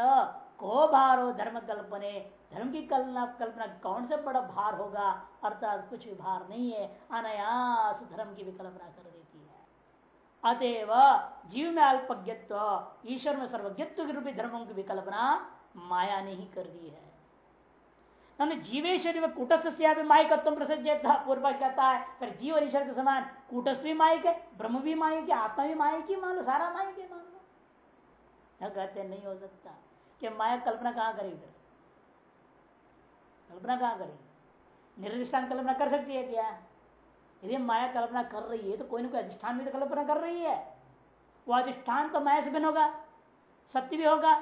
को भारो धर्म कल्पने, धर्म की कल्पना कल्पना कौन से बड़ा भार होगा? अर्थात कुछ भी भार नहीं है। अनायास धर्म की भी कल्पना कर देती है। अतएव जीव में अल्पज्ञत्व, ईश्वर में सर्वज्ञत्व के रूपी धर्मों की भी कल्पना माया ने ही कर दी है। जीवेश्वरी में कूटस्थ से माइकत्व प्रसिद्ध था कहता है, फिर जीव और ईश्वर के समान कूटस्थ भी माइक है ब्रह्म भी माइक है आत्मा भी माइक ही मान लो, सारा माइक है मान लो। कहते नहीं हो सकता। कि माया कल्पना कहाँ करेगी कल्पना कहाँ करेगी? निर्दिष्टान कल्पना कर सकती है क्या? यदि माया कल्पना कर रही है तो कोई ना कोई अधिष्ठान भी तो कल्पना कर रही है। वो अधिष्ठान तो माया से भिन्न होगा, सत्य भी होगा,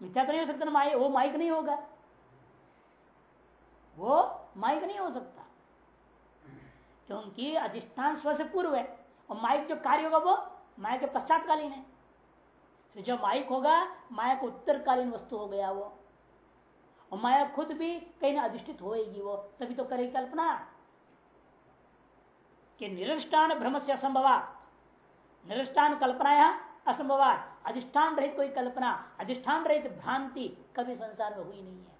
मिथ्या तो नहीं हो सकता माया, वो माइक नहीं होगा। वो माइक नहीं हो सकता। क्योंकि अधिष्ठान स्व से पूर्व है, और माइक जो कार्य होगा वो माया के पश्चातकालीन है। तो जो माइक होगा माया को उत्तरकालीन वस्तु हो गया वो। और माया खुद भी कहीं ना अधिष्ठित होएगी वो, तभी तो करेगी कल्पना। कि निरष्टान भ्रम से असंभवा निरष्टान कल्पना यहाँ अधिष्ठान रहित कोई कल्पना, अधिष्ठान रहित भ्रांति कभी संसार में हुई नहीं है।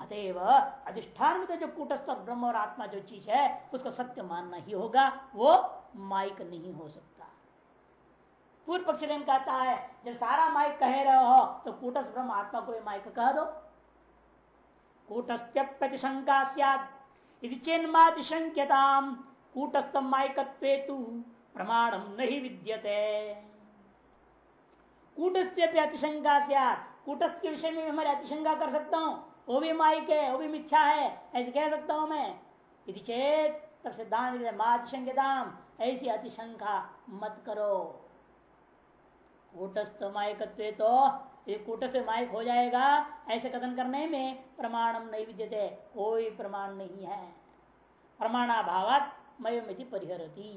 अतएव अधिष्ठान में तो जो कूटस्थ ब्रह्म और आत्मा जो चीज़ है, उसको सत्य मानना ही होगा, वो माइक नहीं हो सकता। पूर्व पक्ष ने कहता है, जब सारा माइक कह रहे हो तो कूटस्थ ब्रह्म आत्मा को माइक कह दो। कूटस्थ्यप्रतिशंका चेन्मातिशंक्यताम, कूटस्थ माइकत्वेतु प्रमाणम नहीं विद्यते। कूटस्थ अतिशंका कूटस्थ के विषय में हमारी अतिशंका कर सकता हूँ। वो भी माइक है, वो भी मिथ्या है, ऐसे कह सकता हूँ मैं। यदि चेत, तब सिद्धांत मातशंकताम ऐसी अतिशंका मत करो। कूटस्थ माइक तो ये कूट से हो जाएगा, ऐसे कथन करने में प्रमाणम नहीं विद्यते, कोई प्रमाण नहीं है। प्रमाणाभाव मयमिति परिहरती।